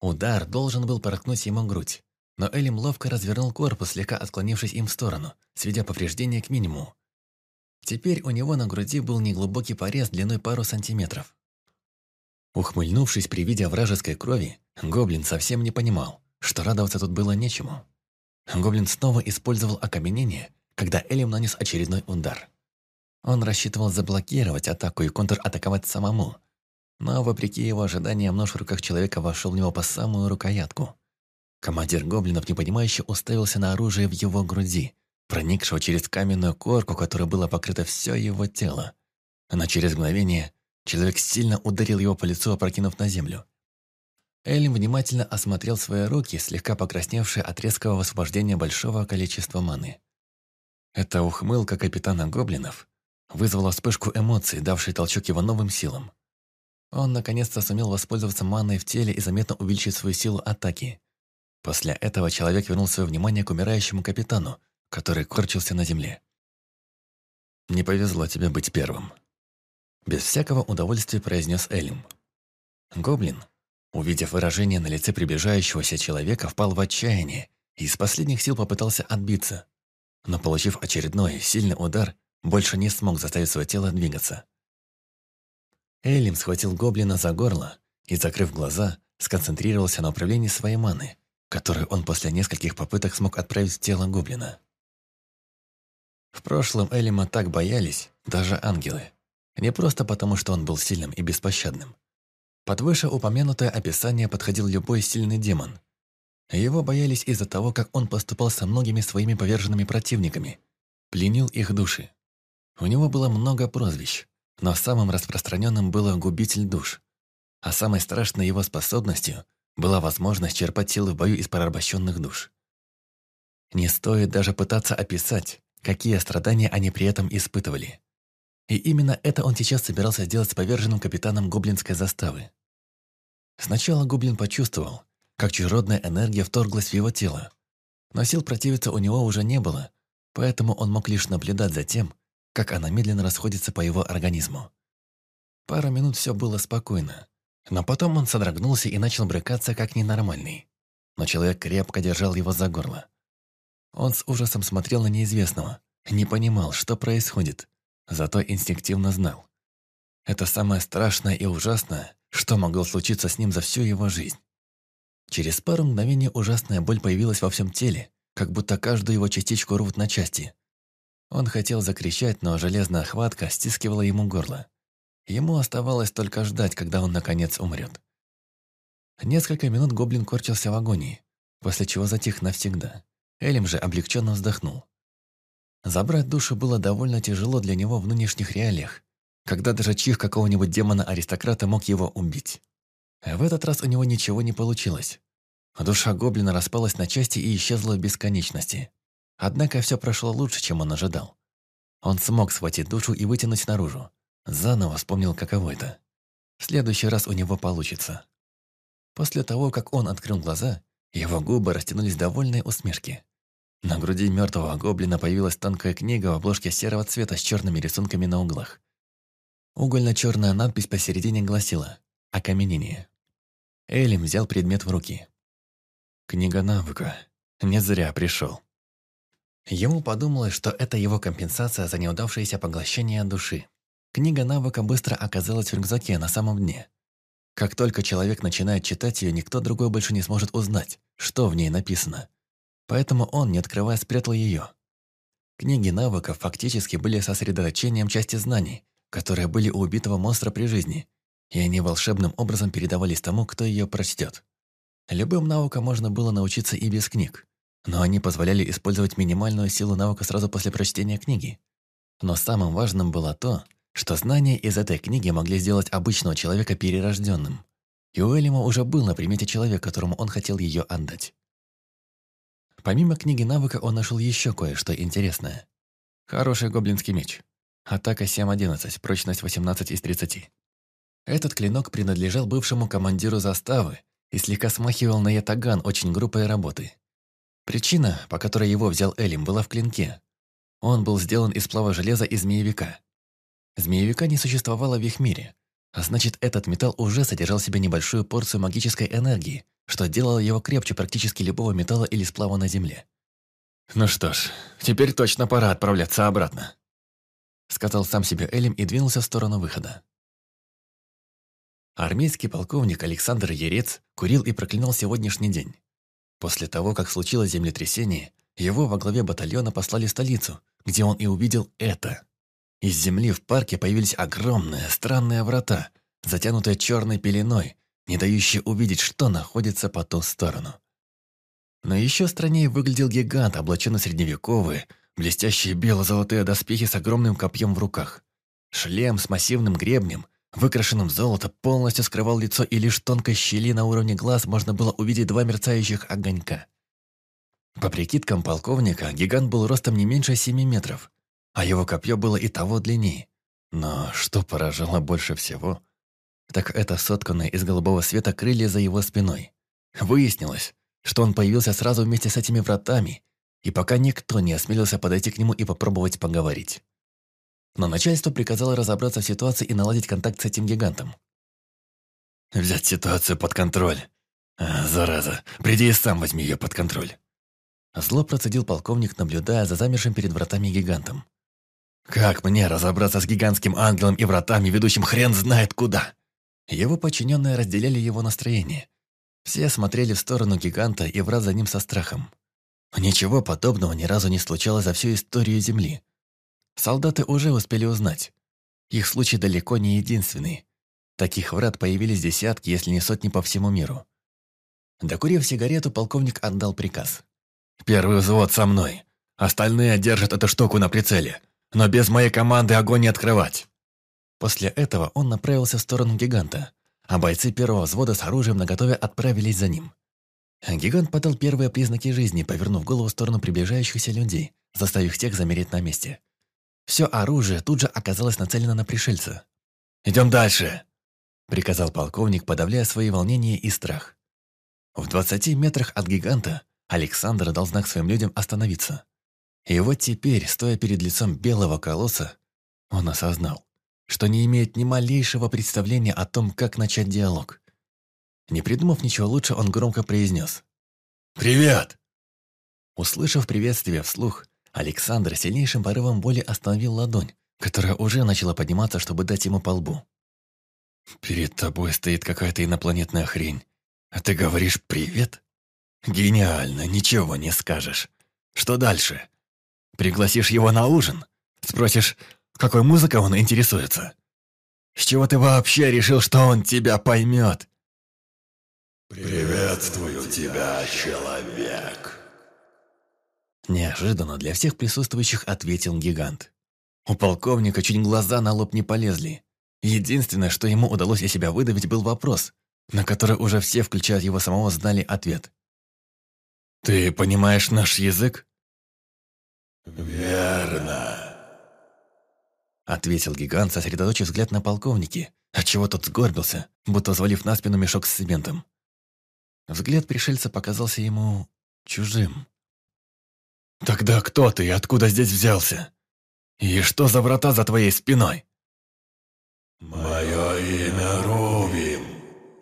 Удар должен был проткнуть ему грудь, но Элим ловко развернул корпус, слегка отклонившись им в сторону, сведя повреждения к минимуму, Теперь у него на груди был неглубокий порез длиной пару сантиметров. Ухмыльнувшись при виде вражеской крови, Гоблин совсем не понимал, что радоваться тут было нечему. Гоблин снова использовал окаменение, когда Элим нанес очередной удар. Он рассчитывал заблокировать атаку и контратаковать самому, но, вопреки его ожиданиям, нож в руках человека вошел в него по самую рукоятку. Командир гоблинов непонимающе уставился на оружие в его груди, проникшего через каменную корку, которой было покрыто все его тело. Но через мгновение человек сильно ударил его по лицу, опрокинув на землю. Элим внимательно осмотрел свои руки, слегка покрасневшие от резкого высвобождения большого количества маны. Эта ухмылка капитана Гоблинов вызвала вспышку эмоций, давшей толчок его новым силам. Он наконец-то сумел воспользоваться манной в теле и заметно увеличить свою силу атаки. После этого человек вернул свое внимание к умирающему капитану, который корчился на земле. «Не повезло тебе быть первым», – без всякого удовольствия произнес Элим. Гоблин, увидев выражение на лице приближающегося человека, впал в отчаяние и из последних сил попытался отбиться, но, получив очередной сильный удар, больше не смог заставить свое тело двигаться. Элим схватил гоблина за горло и, закрыв глаза, сконцентрировался на управлении своей маны, которую он после нескольких попыток смог отправить в тело гоблина. В прошлом Элима так боялись даже ангелы. Не просто потому, что он был сильным и беспощадным. Под вышеупомянутое описание подходил любой сильный демон. Его боялись из-за того, как он поступал со многими своими поверженными противниками, пленил их души. У него было много прозвищ, но самым распространенным было «губитель душ». А самой страшной его способностью была возможность черпать силы в бою из порабощенных душ. Не стоит даже пытаться описать, какие страдания они при этом испытывали. И именно это он сейчас собирался сделать с поверженным капитаном гоблинской заставы. Сначала гоблин почувствовал, как чужеродная энергия вторглась в его тело. Но сил противиться у него уже не было, поэтому он мог лишь наблюдать за тем, как она медленно расходится по его организму. Пару минут все было спокойно, но потом он содрогнулся и начал брыкаться как ненормальный. Но человек крепко держал его за горло. Он с ужасом смотрел на неизвестного, не понимал, что происходит, зато инстинктивно знал. Это самое страшное и ужасное, что могло случиться с ним за всю его жизнь. Через пару мгновений ужасная боль появилась во всем теле, как будто каждую его частичку рвут на части. Он хотел закричать, но железная хватка стискивала ему горло. Ему оставалось только ждать, когда он наконец умрет. Несколько минут гоблин корчился в агонии, после чего затих навсегда. Элим же облегченно вздохнул. Забрать душу было довольно тяжело для него в нынешних реалиях, когда даже чих какого-нибудь демона-аристократа мог его убить. В этот раз у него ничего не получилось. Душа гоблина распалась на части и исчезла в бесконечности. Однако все прошло лучше, чем он ожидал. Он смог схватить душу и вытянуть наружу. Заново вспомнил, каково это. В следующий раз у него получится. После того, как он открыл глаза, его губы растянулись довольной усмешке. На груди мертвого гоблина появилась тонкая книга в обложке серого цвета с черными рисунками на углах. Угольно-черная надпись посередине гласила «Окаменение». Элим взял предмет в руки. Книга навыка. Не зря пришел. Ему подумалось, что это его компенсация за неудавшееся поглощение души. Книга навыка быстро оказалась в рюкзаке на самом дне. Как только человек начинает читать ее, никто другой больше не сможет узнать, что в ней написано. Поэтому он, не открывая, спрятал ее. Книги навыков фактически были сосредоточением части знаний, которые были у убитого монстра при жизни, и они волшебным образом передавались тому, кто ее прочтет. Любым навыкам можно было научиться и без книг но они позволяли использовать минимальную силу навыка сразу после прочтения книги. Но самым важным было то, что знания из этой книги могли сделать обычного человека перерожденным. И у Элима уже был на примете человек, которому он хотел ее отдать. Помимо книги навыка он нашел еще кое-что интересное. Хороший гоблинский меч. Атака 7-11, прочность 18 из 30. Этот клинок принадлежал бывшему командиру заставы и слегка смахивал на ятаган очень грубой работы. Причина, по которой его взял Элим, была в клинке. Он был сделан из сплава железа и змеевика. Змеевика не существовало в их мире, а значит, этот металл уже содержал в себе небольшую порцию магической энергии, что делало его крепче практически любого металла или сплава на Земле. «Ну что ж, теперь точно пора отправляться обратно», сказал сам себе Элим и двинулся в сторону выхода. Армейский полковник Александр Ерец курил и проклинал сегодняшний день. После того, как случилось землетрясение, его во главе батальона послали в столицу, где он и увидел это. Из земли в парке появились огромные, странные врата, затянутые черной пеленой, не дающие увидеть, что находится по ту сторону. Но еще страннее выглядел гигант, облаченный средневековые, блестящие бело-золотые доспехи с огромным копьем в руках. Шлем с массивным гребнем – выкрашенным в золото, полностью скрывал лицо, и лишь тонкой щели на уровне глаз можно было увидеть два мерцающих огонька. По прикидкам полковника, гигант был ростом не меньше семи метров, а его копье было и того длиннее. Но что поражало больше всего, так это сотканные из голубого света крылья за его спиной. Выяснилось, что он появился сразу вместе с этими вратами, и пока никто не осмелился подойти к нему и попробовать поговорить. Но начальство приказало разобраться в ситуации и наладить контакт с этим гигантом. «Взять ситуацию под контроль. А, зараза, приди и сам возьми ее под контроль». Зло процедил полковник, наблюдая за замершим перед вратами гигантом. «Как мне разобраться с гигантским ангелом и вратами, ведущим хрен знает куда?» Его подчиненные разделяли его настроение. Все смотрели в сторону гиганта и врат за ним со страхом. Ничего подобного ни разу не случалось за всю историю Земли. Солдаты уже успели узнать. Их случай далеко не единственный. Таких врат появились десятки, если не сотни по всему миру. Докурив сигарету, полковник отдал приказ. «Первый взвод со мной. Остальные держат эту штуку на прицеле. Но без моей команды огонь не открывать». После этого он направился в сторону гиганта, а бойцы первого взвода с оружием наготове отправились за ним. Гигант подал первые признаки жизни, повернув голову в сторону приближающихся людей, заставив тех замереть на месте. Все оружие тут же оказалось нацелено на пришельца. «Идем дальше!» – приказал полковник, подавляя свои волнения и страх. В двадцати метрах от гиганта Александр дал знак своим людям остановиться. И вот теперь, стоя перед лицом белого колосса, он осознал, что не имеет ни малейшего представления о том, как начать диалог. Не придумав ничего лучше, он громко произнес. «Привет!» Услышав приветствие вслух, Александр сильнейшим порывом боли остановил ладонь, которая уже начала подниматься, чтобы дать ему по лбу. «Перед тобой стоит какая-то инопланетная хрень, а ты говоришь «привет»? Гениально, ничего не скажешь. Что дальше? Пригласишь его на ужин? Спросишь, какой музыкой он интересуется? С чего ты вообще решил, что он тебя поймет? «Приветствую тебя, человек!» Неожиданно для всех присутствующих ответил гигант. У полковника чуть глаза на лоб не полезли. Единственное, что ему удалось из себя выдавить, был вопрос, на который уже все, включая его самого, знали ответ. «Ты понимаешь наш язык?» «Верно», — ответил гигант, сосредоточив взгляд на полковнике, отчего тот сгорбился, будто взвалив на спину мешок с цементом. Взгляд пришельца показался ему чужим. «Тогда кто ты и откуда здесь взялся? И что за врата за твоей спиной?» «Мое имя Рувим,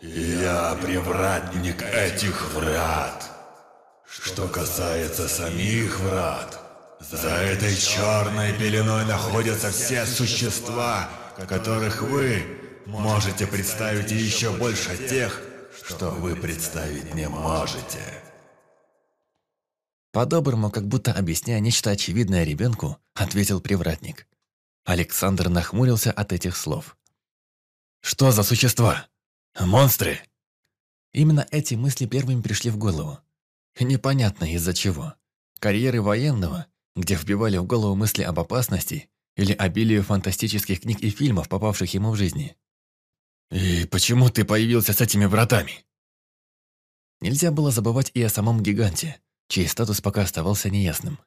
и я привратник этих врат. Что касается самих врат, за этой черной пеленой находятся все существа, которых вы можете представить и еще больше тех, что вы представить не можете». По-доброму, как будто объясняя нечто очевидное ребенку, ответил привратник. Александр нахмурился от этих слов. «Что за существа? Монстры?» Именно эти мысли первыми пришли в голову. Непонятно из-за чего. Карьеры военного, где вбивали в голову мысли об опасности или обилию фантастических книг и фильмов, попавших ему в жизни. «И почему ты появился с этими вратами?» Нельзя было забывать и о самом гиганте, чей статус пока оставался неясным.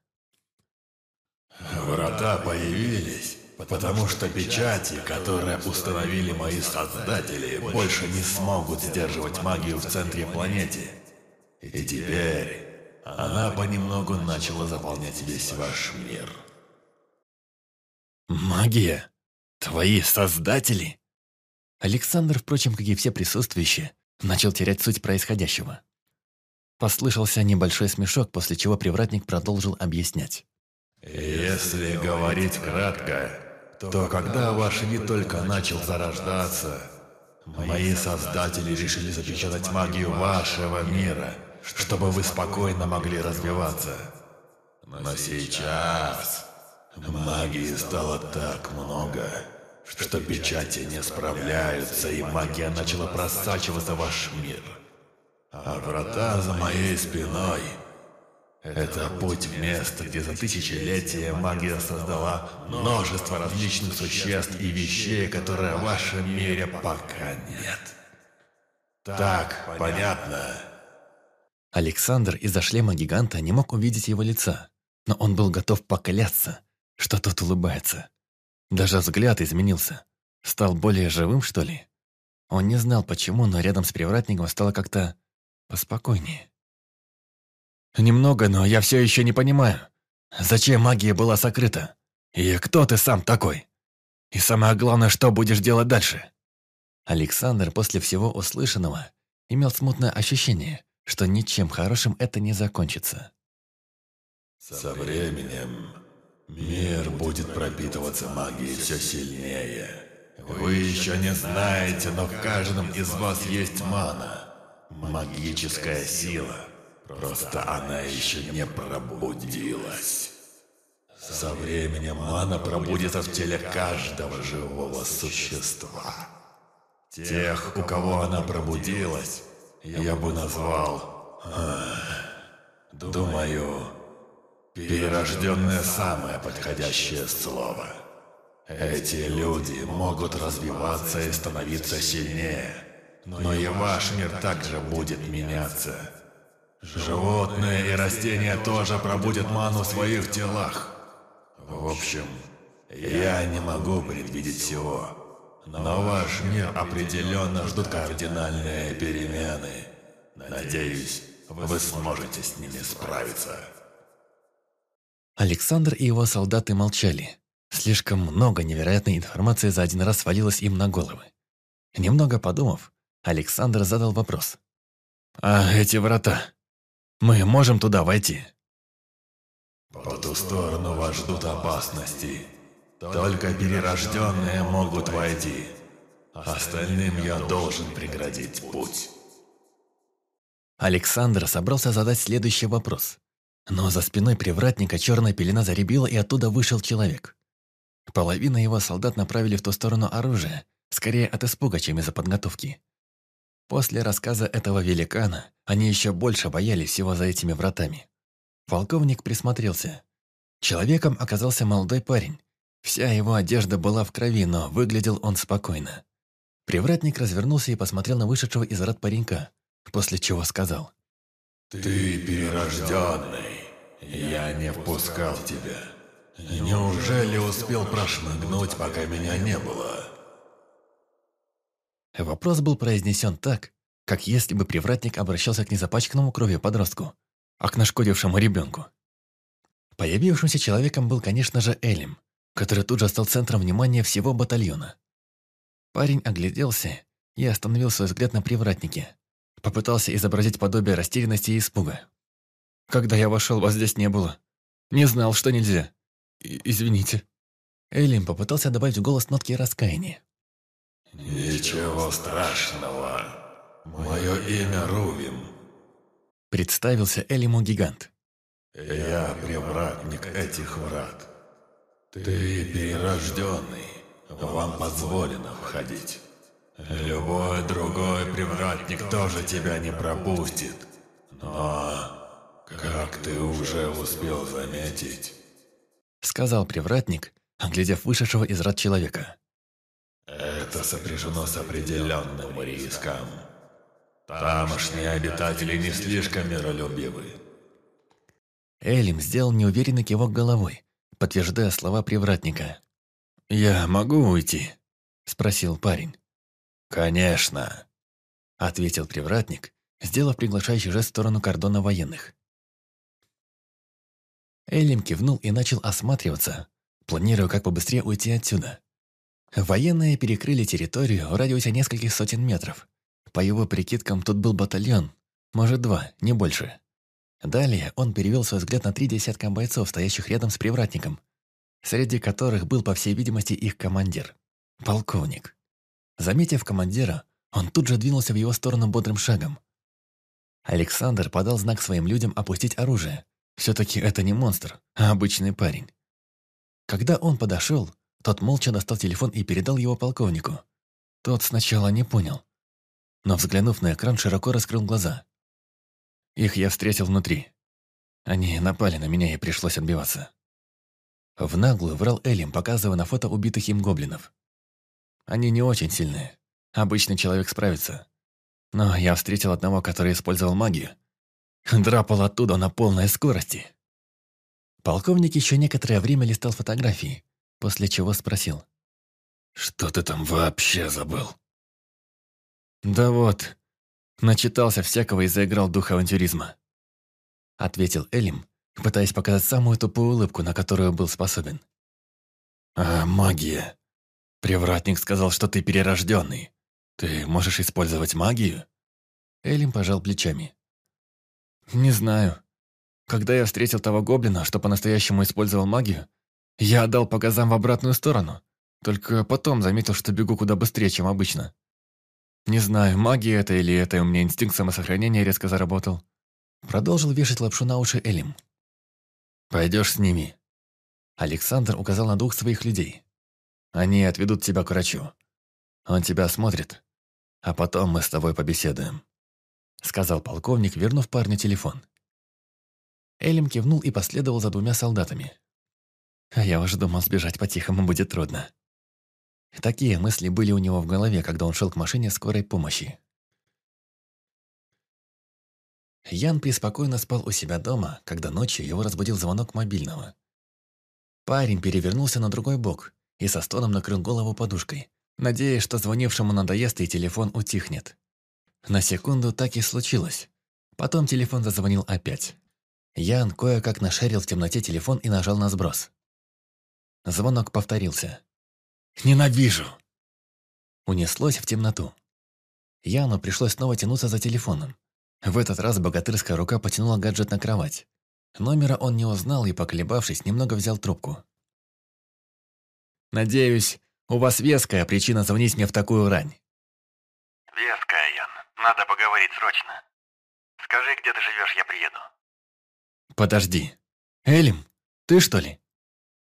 Врата появились, потому что печати, которые установили мои создатели, больше не смогут сдерживать магию в центре планеты. И теперь она понемногу начала заполнять весь ваш мир. «Магия? Твои создатели?» Александр, впрочем, как и все присутствующие, начал терять суть происходящего. Послышался небольшой смешок, после чего привратник продолжил объяснять. «Если говорить кратко, то когда ваш вид только начал зарождаться, мои создатели решили запечатать магию вашего мира, чтобы вы спокойно могли развиваться. Но сейчас магии стало так много, что печати не справляются, и магия начала просачиваться в ваш мир. А врата за моей спиной – это путь в место, где за тысячелетия магия создала множество различных существ и вещей, которые в вашем мире пока нет. Так, понятно? Александр из-за шлема гиганта не мог увидеть его лица, но он был готов поклясться, что тот улыбается. Даже взгляд изменился. Стал более живым, что ли? Он не знал почему, но рядом с привратником стало как-то поспокойнее. «Немного, но я все еще не понимаю, зачем магия была сокрыта? И кто ты сам такой? И самое главное, что будешь делать дальше?» Александр после всего услышанного имел смутное ощущение, что ничем хорошим это не закончится. Со временем мир будет пропитываться магией все сильнее. Вы еще не знаете, но в каждом из вас есть мана. Магическая сила. Просто она еще не пробудилась. Со временем мана пробудится в теле каждого живого существа. Тех, у кого она пробудилась, я бы назвал... Думаю, перерожденное самое подходящее слово. Эти люди могут развиваться и становиться сильнее, но и ваш мир также будет меняться. Животные и растения тоже пробудят ману в своих телах. В общем, я не могу предвидеть всего. Но ваш мир определенно ждут кардинальные перемены. Надеюсь, вы сможете с ними справиться. Александр и его солдаты молчали. Слишком много невероятной информации за один раз свалилось им на головы. Немного подумав, Александр задал вопрос. «А эти врата? Мы можем туда войти?» По ту сторону вас ждут опасности. Только перерожденные могут войти. Остальным я должен преградить путь. Александр собрался задать следующий вопрос. Но за спиной привратника черная пелена заребила, и оттуда вышел человек. Половина его солдат направили в ту сторону оружие, скорее от испуга, чем из-за подготовки. После рассказа этого великана они еще больше боялись всего за этими вратами. Полковник присмотрелся. Человеком оказался молодой парень, Вся его одежда была в крови, но выглядел он спокойно. Привратник развернулся и посмотрел на вышедшего из рад паренька, после чего сказал. «Ты перерожденный. Я не впускал тебя. Неужели успел прошмыгнуть, пока меня не было?» Вопрос был произнесен так, как если бы привратник обращался к незапачканному кровью подростку, а к нашкодившему ребенку. Появившимся человеком был, конечно же, Элим, который тут же стал центром внимания всего батальона. Парень огляделся и остановил свой взгляд на привратнике. Попытался изобразить подобие растерянности и испуга. «Когда я вошел, вас здесь не было. Не знал, что нельзя. И извините». Элим попытался добавить в голос нотки раскаяния. «Ничего страшного. Мое имя Рувим». Представился Элиму гигант. «Я привратник этих врат. Ты перерожденный. Вам позволено входить. Любой другой привратник тоже тебя не пропустит. Но, как ты уже успел заметить... Сказал привратник, оглядев вышедшего из рад человека. Это сопряжено с определенным риском. Тамошние обитатели не слишком миролюбивы. Элим сделал неуверенный кивок головой, подтверждая слова привратника. «Я могу уйти?» – спросил парень. «Конечно», – ответил привратник, сделав приглашающий жест в сторону кордона военных. Элим кивнул и начал осматриваться, планируя как побыстрее уйти отсюда. Военные перекрыли территорию в радиусе нескольких сотен метров. По его прикидкам, тут был батальон, может два, не больше. Далее он перевел свой взгляд на три десятка бойцов, стоящих рядом с привратником, среди которых был, по всей видимости, их командир – полковник. Заметив командира, он тут же двинулся в его сторону бодрым шагом. Александр подал знак своим людям опустить оружие. Все-таки это не монстр, а обычный парень. Когда он подошел, тот молча достал телефон и передал его полковнику. Тот сначала не понял, но, взглянув на экран, широко раскрыл глаза – их я встретил внутри. Они напали на меня и пришлось отбиваться. В наглую врал Элим, показывая на фото убитых им гоблинов. Они не очень сильные. Обычный человек справится. Но я встретил одного, который использовал магию. Драпал оттуда на полной скорости. Полковник еще некоторое время листал фотографии, после чего спросил. «Что ты там вообще забыл?» Да вот, начитался всякого и заиграл дух авантюризма. Ответил Элим, пытаясь показать самую тупую улыбку, на которую был способен. «А, магия. Привратник сказал, что ты перерожденный. Ты можешь использовать магию?» Элим пожал плечами. «Не знаю. Когда я встретил того гоблина, что по-настоящему использовал магию, я отдал по газам в обратную сторону. Только потом заметил, что бегу куда быстрее, чем обычно. Не знаю, магия это или это у меня инстинкт самосохранения резко заработал. Продолжил вешать лапшу на уши Элим. «Пойдешь с ними». Александр указал на двух своих людей. «Они отведут тебя к врачу. Он тебя осмотрит, а потом мы с тобой побеседуем», сказал полковник, вернув парню телефон. Элим кивнул и последовал за двумя солдатами. А я уже думал, сбежать по-тихому будет трудно. Такие мысли были у него в голове, когда он шел к машине скорой помощи. Ян преспокойно спал у себя дома, когда ночью его разбудил звонок мобильного. Парень перевернулся на другой бок и со стоном накрыл голову подушкой, надеясь, что звонившему надоест и телефон утихнет. На секунду так и случилось. Потом телефон зазвонил опять. Ян кое-как нашарил в темноте телефон и нажал на сброс. Звонок повторился. «Ненавижу!» Унеслось в темноту. Яну пришлось снова тянуться за телефоном. В этот раз богатырская рука потянула гаджет на кровать. Номера он не узнал и, поколебавшись, немного взял трубку. «Надеюсь, у вас веская причина звонить мне в такую рань». «Веская, Ян. Надо поговорить срочно. Скажи, где ты живешь, я приеду». «Подожди. Элим, ты что ли?»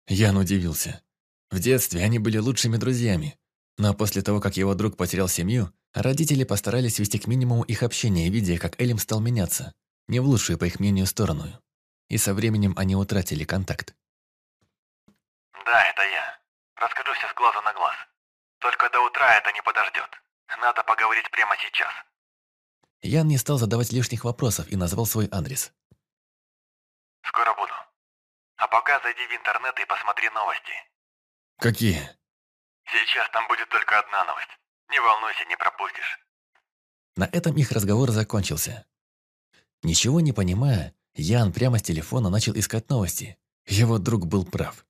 Ян удивился. В детстве они были лучшими друзьями, но после того, как его друг потерял семью, родители постарались свести к минимуму их общение, видя, как Элим стал меняться, не в лучшую, по их мнению, сторону. И со временем они утратили контакт. «Да, это я. Расскажу все с глазу на глаз. Только до утра это не подождет. Надо поговорить прямо сейчас». Ян не стал задавать лишних вопросов и назвал свой адрес. «Скоро буду. А пока зайди в интернет и посмотри новости. Какие? Сейчас там будет только одна новость. Не волнуйся, не пропустишь. На этом их разговор закончился. Ничего не понимая, Ян прямо с телефона начал искать новости. Его друг был прав.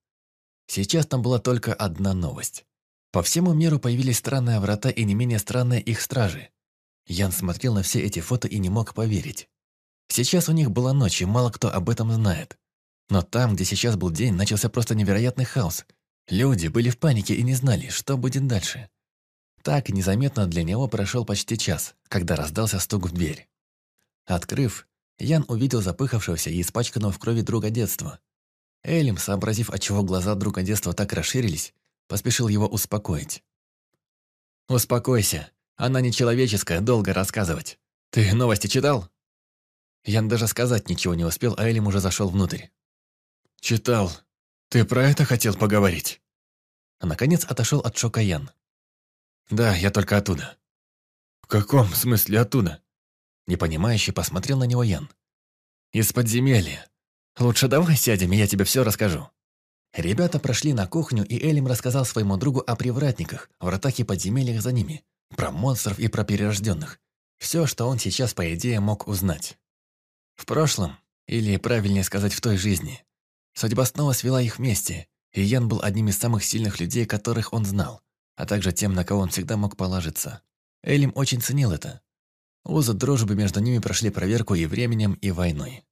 Сейчас там была только одна новость. По всему миру появились странные врата и не менее странные их стражи. Ян смотрел на все эти фото и не мог поверить. Сейчас у них была ночь, и мало кто об этом знает. Но там, где сейчас был день, начался просто невероятный хаос. Люди были в панике и не знали, что будет дальше. Так незаметно для него прошел почти час, когда раздался стук в дверь. Открыв, Ян увидел запыхавшегося и испачканного в крови друга детства. Элим, сообразив, отчего глаза друга детства так расширились, поспешил его успокоить. «Успокойся, она нечеловеческая, долго рассказывать. Ты новости читал?» Ян даже сказать ничего не успел, а Элим уже зашел внутрь. «Читал. Ты про это хотел поговорить?» Наконец отошел от шока Ян. «Да, я только оттуда». «В каком смысле оттуда?» Непонимающе посмотрел на него Ян. «Из подземелья. Лучше давай сядем, и я тебе все расскажу». Ребята прошли на кухню, и Элим рассказал своему другу о привратниках, вратах и подземельях за ними, про монстров и про перерожденных. Все, что он сейчас, по идее, мог узнать. В прошлом, или правильнее сказать, в той жизни, Судьба снова свела их вместе, и Ян был одним из самых сильных людей, которых он знал, а также тем, на кого он всегда мог положиться. Элим очень ценил это. Узы дружбы между ними прошли проверку и временем, и войной.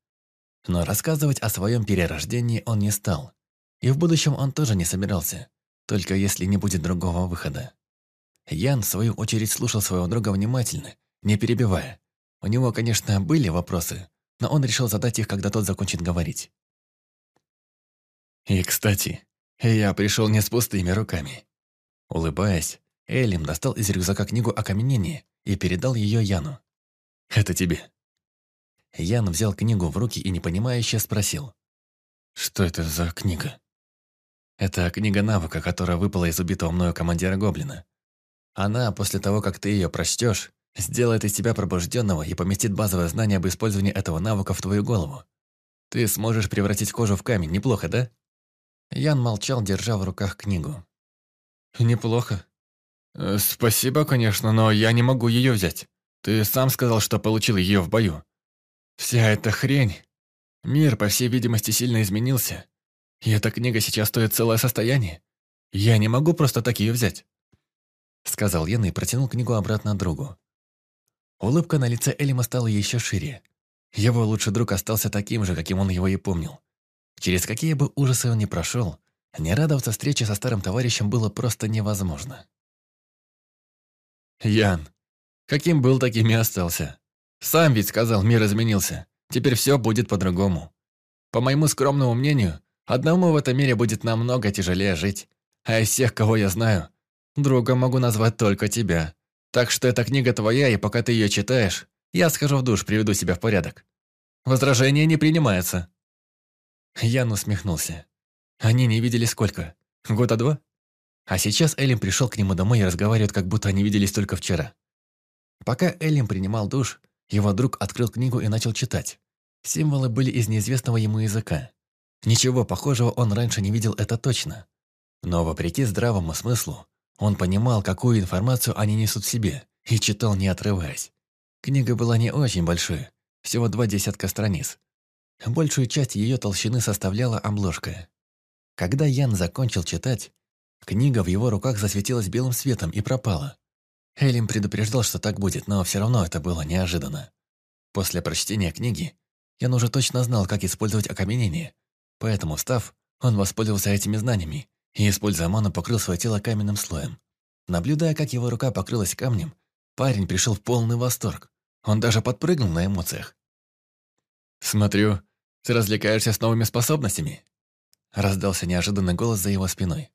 Но рассказывать о своем перерождении он не стал. И в будущем он тоже не собирался, только если не будет другого выхода. Ян, в свою очередь, слушал своего друга внимательно, не перебивая. У него, конечно, были вопросы, но он решил задать их, когда тот закончит говорить. И, кстати, я пришел не с пустыми руками. Улыбаясь, Элим достал из рюкзака книгу окаменения и передал ее Яну. «Это тебе». Ян взял книгу в руки и непонимающе спросил. «Что это за книга?» «Это книга навыка, которая выпала из убитого мною командира Гоблина. Она, после того, как ты ее прочтешь, сделает из тебя пробужденного и поместит базовое знание об использовании этого навыка в твою голову. Ты сможешь превратить кожу в камень, неплохо, да?» Ян молчал, держа в руках книгу. «Неплохо. Э, «Спасибо, конечно, но я не могу ее взять. Ты сам сказал, что получил ее в бою. Вся эта хрень. Мир, по всей видимости, сильно изменился. И эта книга сейчас стоит целое состояние. Я не могу просто так ее взять», — сказал Ян и протянул книгу обратно другу. Улыбка на лице Элима стала еще шире. Его лучший друг остался таким же, каким он его и помнил. Через какие бы ужасы он ни прошел, не радоваться встрече со старым товарищем было просто невозможно. «Ян, каким был, таким и остался. Сам ведь сказал, мир изменился. Теперь все будет по-другому. По моему скромному мнению, одному в этом мире будет намного тяжелее жить. А из всех, кого я знаю, друга могу назвать только тебя. Так что эта книга твоя, и пока ты ее читаешь, я схожу в душ, приведу себя в порядок. Возражения не принимаются». Ян усмехнулся. Они не видели сколько? Года два? А сейчас Элим пришел к нему домой и разговаривает, как будто они виделись только вчера. Пока Элим принимал душ, его друг открыл книгу и начал читать. Символы были из неизвестного ему языка. Ничего похожего он раньше не видел, это точно. Но вопреки здравому смыслу, он понимал, какую информацию они несут в себе, и читал не отрываясь. Книга была не очень большой, всего два десятка страниц. Большую часть ее толщины составляла обложка. Когда Ян закончил читать, книга в его руках засветилась белым светом и пропала. Элим предупреждал, что так будет, но все равно это было неожиданно. После прочтения книги Ян уже точно знал, как использовать окаменение, поэтому, встав, он воспользовался этими знаниями и, используя ману, покрыл свое тело каменным слоем. Наблюдая, как его рука покрылась камнем, парень пришел в полный восторг. Он даже подпрыгнул на эмоциях. «Смотрю, ты развлекаешься с новыми способностями?» Раздался неожиданный голос за его спиной.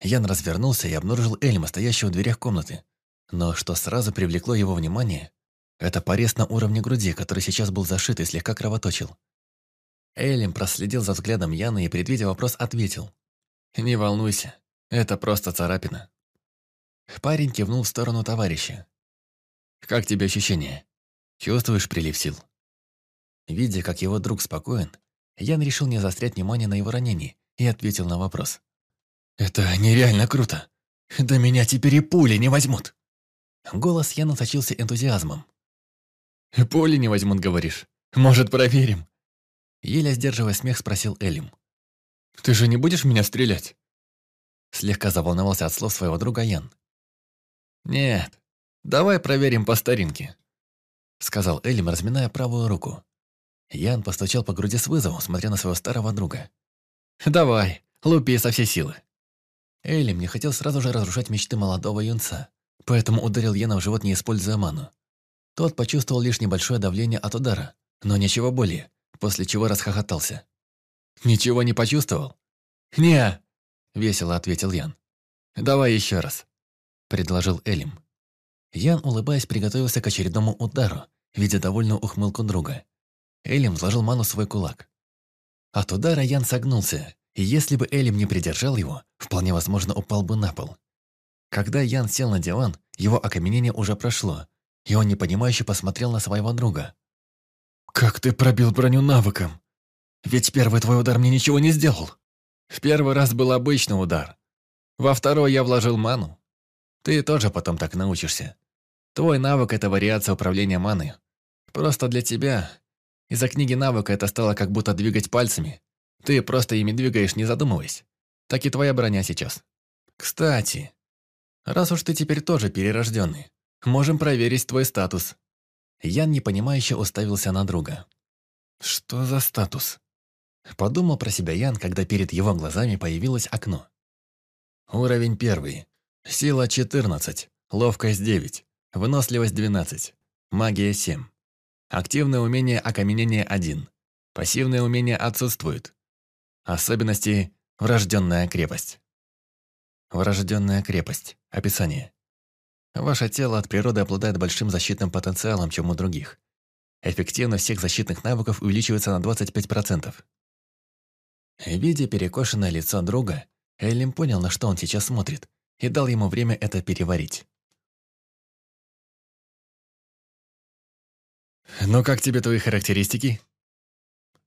Ян развернулся и обнаружил Эльма, стоящего в дверях комнаты. Но что сразу привлекло его внимание, это порез на уровне груди, который сейчас был зашит и слегка кровоточил. Элим проследил за взглядом Яна и, предвидя вопрос, ответил. «Не волнуйся, это просто царапина». Парень кивнул в сторону товарища. «Как тебе ощущения? Чувствуешь прилив сил?» Видя, как его друг спокоен, Ян решил не заострять внимание на его ранении и ответил на вопрос. «Это нереально круто! Да меня теперь и пули не возьмут!» Голос Яна сочился энтузиазмом. «Пули не возьмут, говоришь? Может, проверим?» Еле сдерживая смех, спросил Элим. «Ты же не будешь меня стрелять?» Слегка заволновался от слов своего друга Ян. «Нет, давай проверим по старинке», сказал Элим, разминая правую руку. Ян постучал по груди с вызовом, смотря на своего старого друга. «Давай, лупи со всей силы». Элим не хотел сразу же разрушать мечты молодого юнца, поэтому ударил Яна в живот, не используя ману. Тот почувствовал лишь небольшое давление от удара, но ничего более, после чего расхохотался. «Ничего не почувствовал?» «Не», — весело ответил Ян. «Давай еще раз», — предложил Элим. Ян, улыбаясь, приготовился к очередному удару, видя довольную ухмылку друга. Элим вложил ману в свой кулак. От удара Ян согнулся, и если бы Элим не придержал его, вполне возможно упал бы на пол. Когда Ян сел на диван, его окаменение уже прошло, и он непонимающе посмотрел на своего друга. «Как ты пробил броню навыком? Ведь первый твой удар мне ничего не сделал!» «В первый раз был обычный удар. Во второй я вложил ману. Ты тоже потом так научишься. Твой навык – это вариация управления маной. Просто для тебя из-за книги навыка это стало как будто двигать пальцами. Ты просто ими двигаешь, не задумываясь. Так и твоя броня сейчас. Кстати, раз уж ты теперь тоже перерожденный, можем проверить твой статус. Ян непонимающе уставился на друга. Что за статус? Подумал про себя Ян, когда перед его глазами появилось окно. Уровень первый. Сила 14, ловкость 9, выносливость 12, магия 7. Активное умение окаменения 1. Пассивное умение отсутствует. Особенности врожденная крепость. Врожденная крепость. Описание. Ваше тело от природы обладает большим защитным потенциалом, чем у других. Эффективность всех защитных навыков увеличивается на 25%. Видя перекошенное лицо друга, Эллим понял, на что он сейчас смотрит, и дал ему время это переварить. «Ну как тебе твои характеристики?»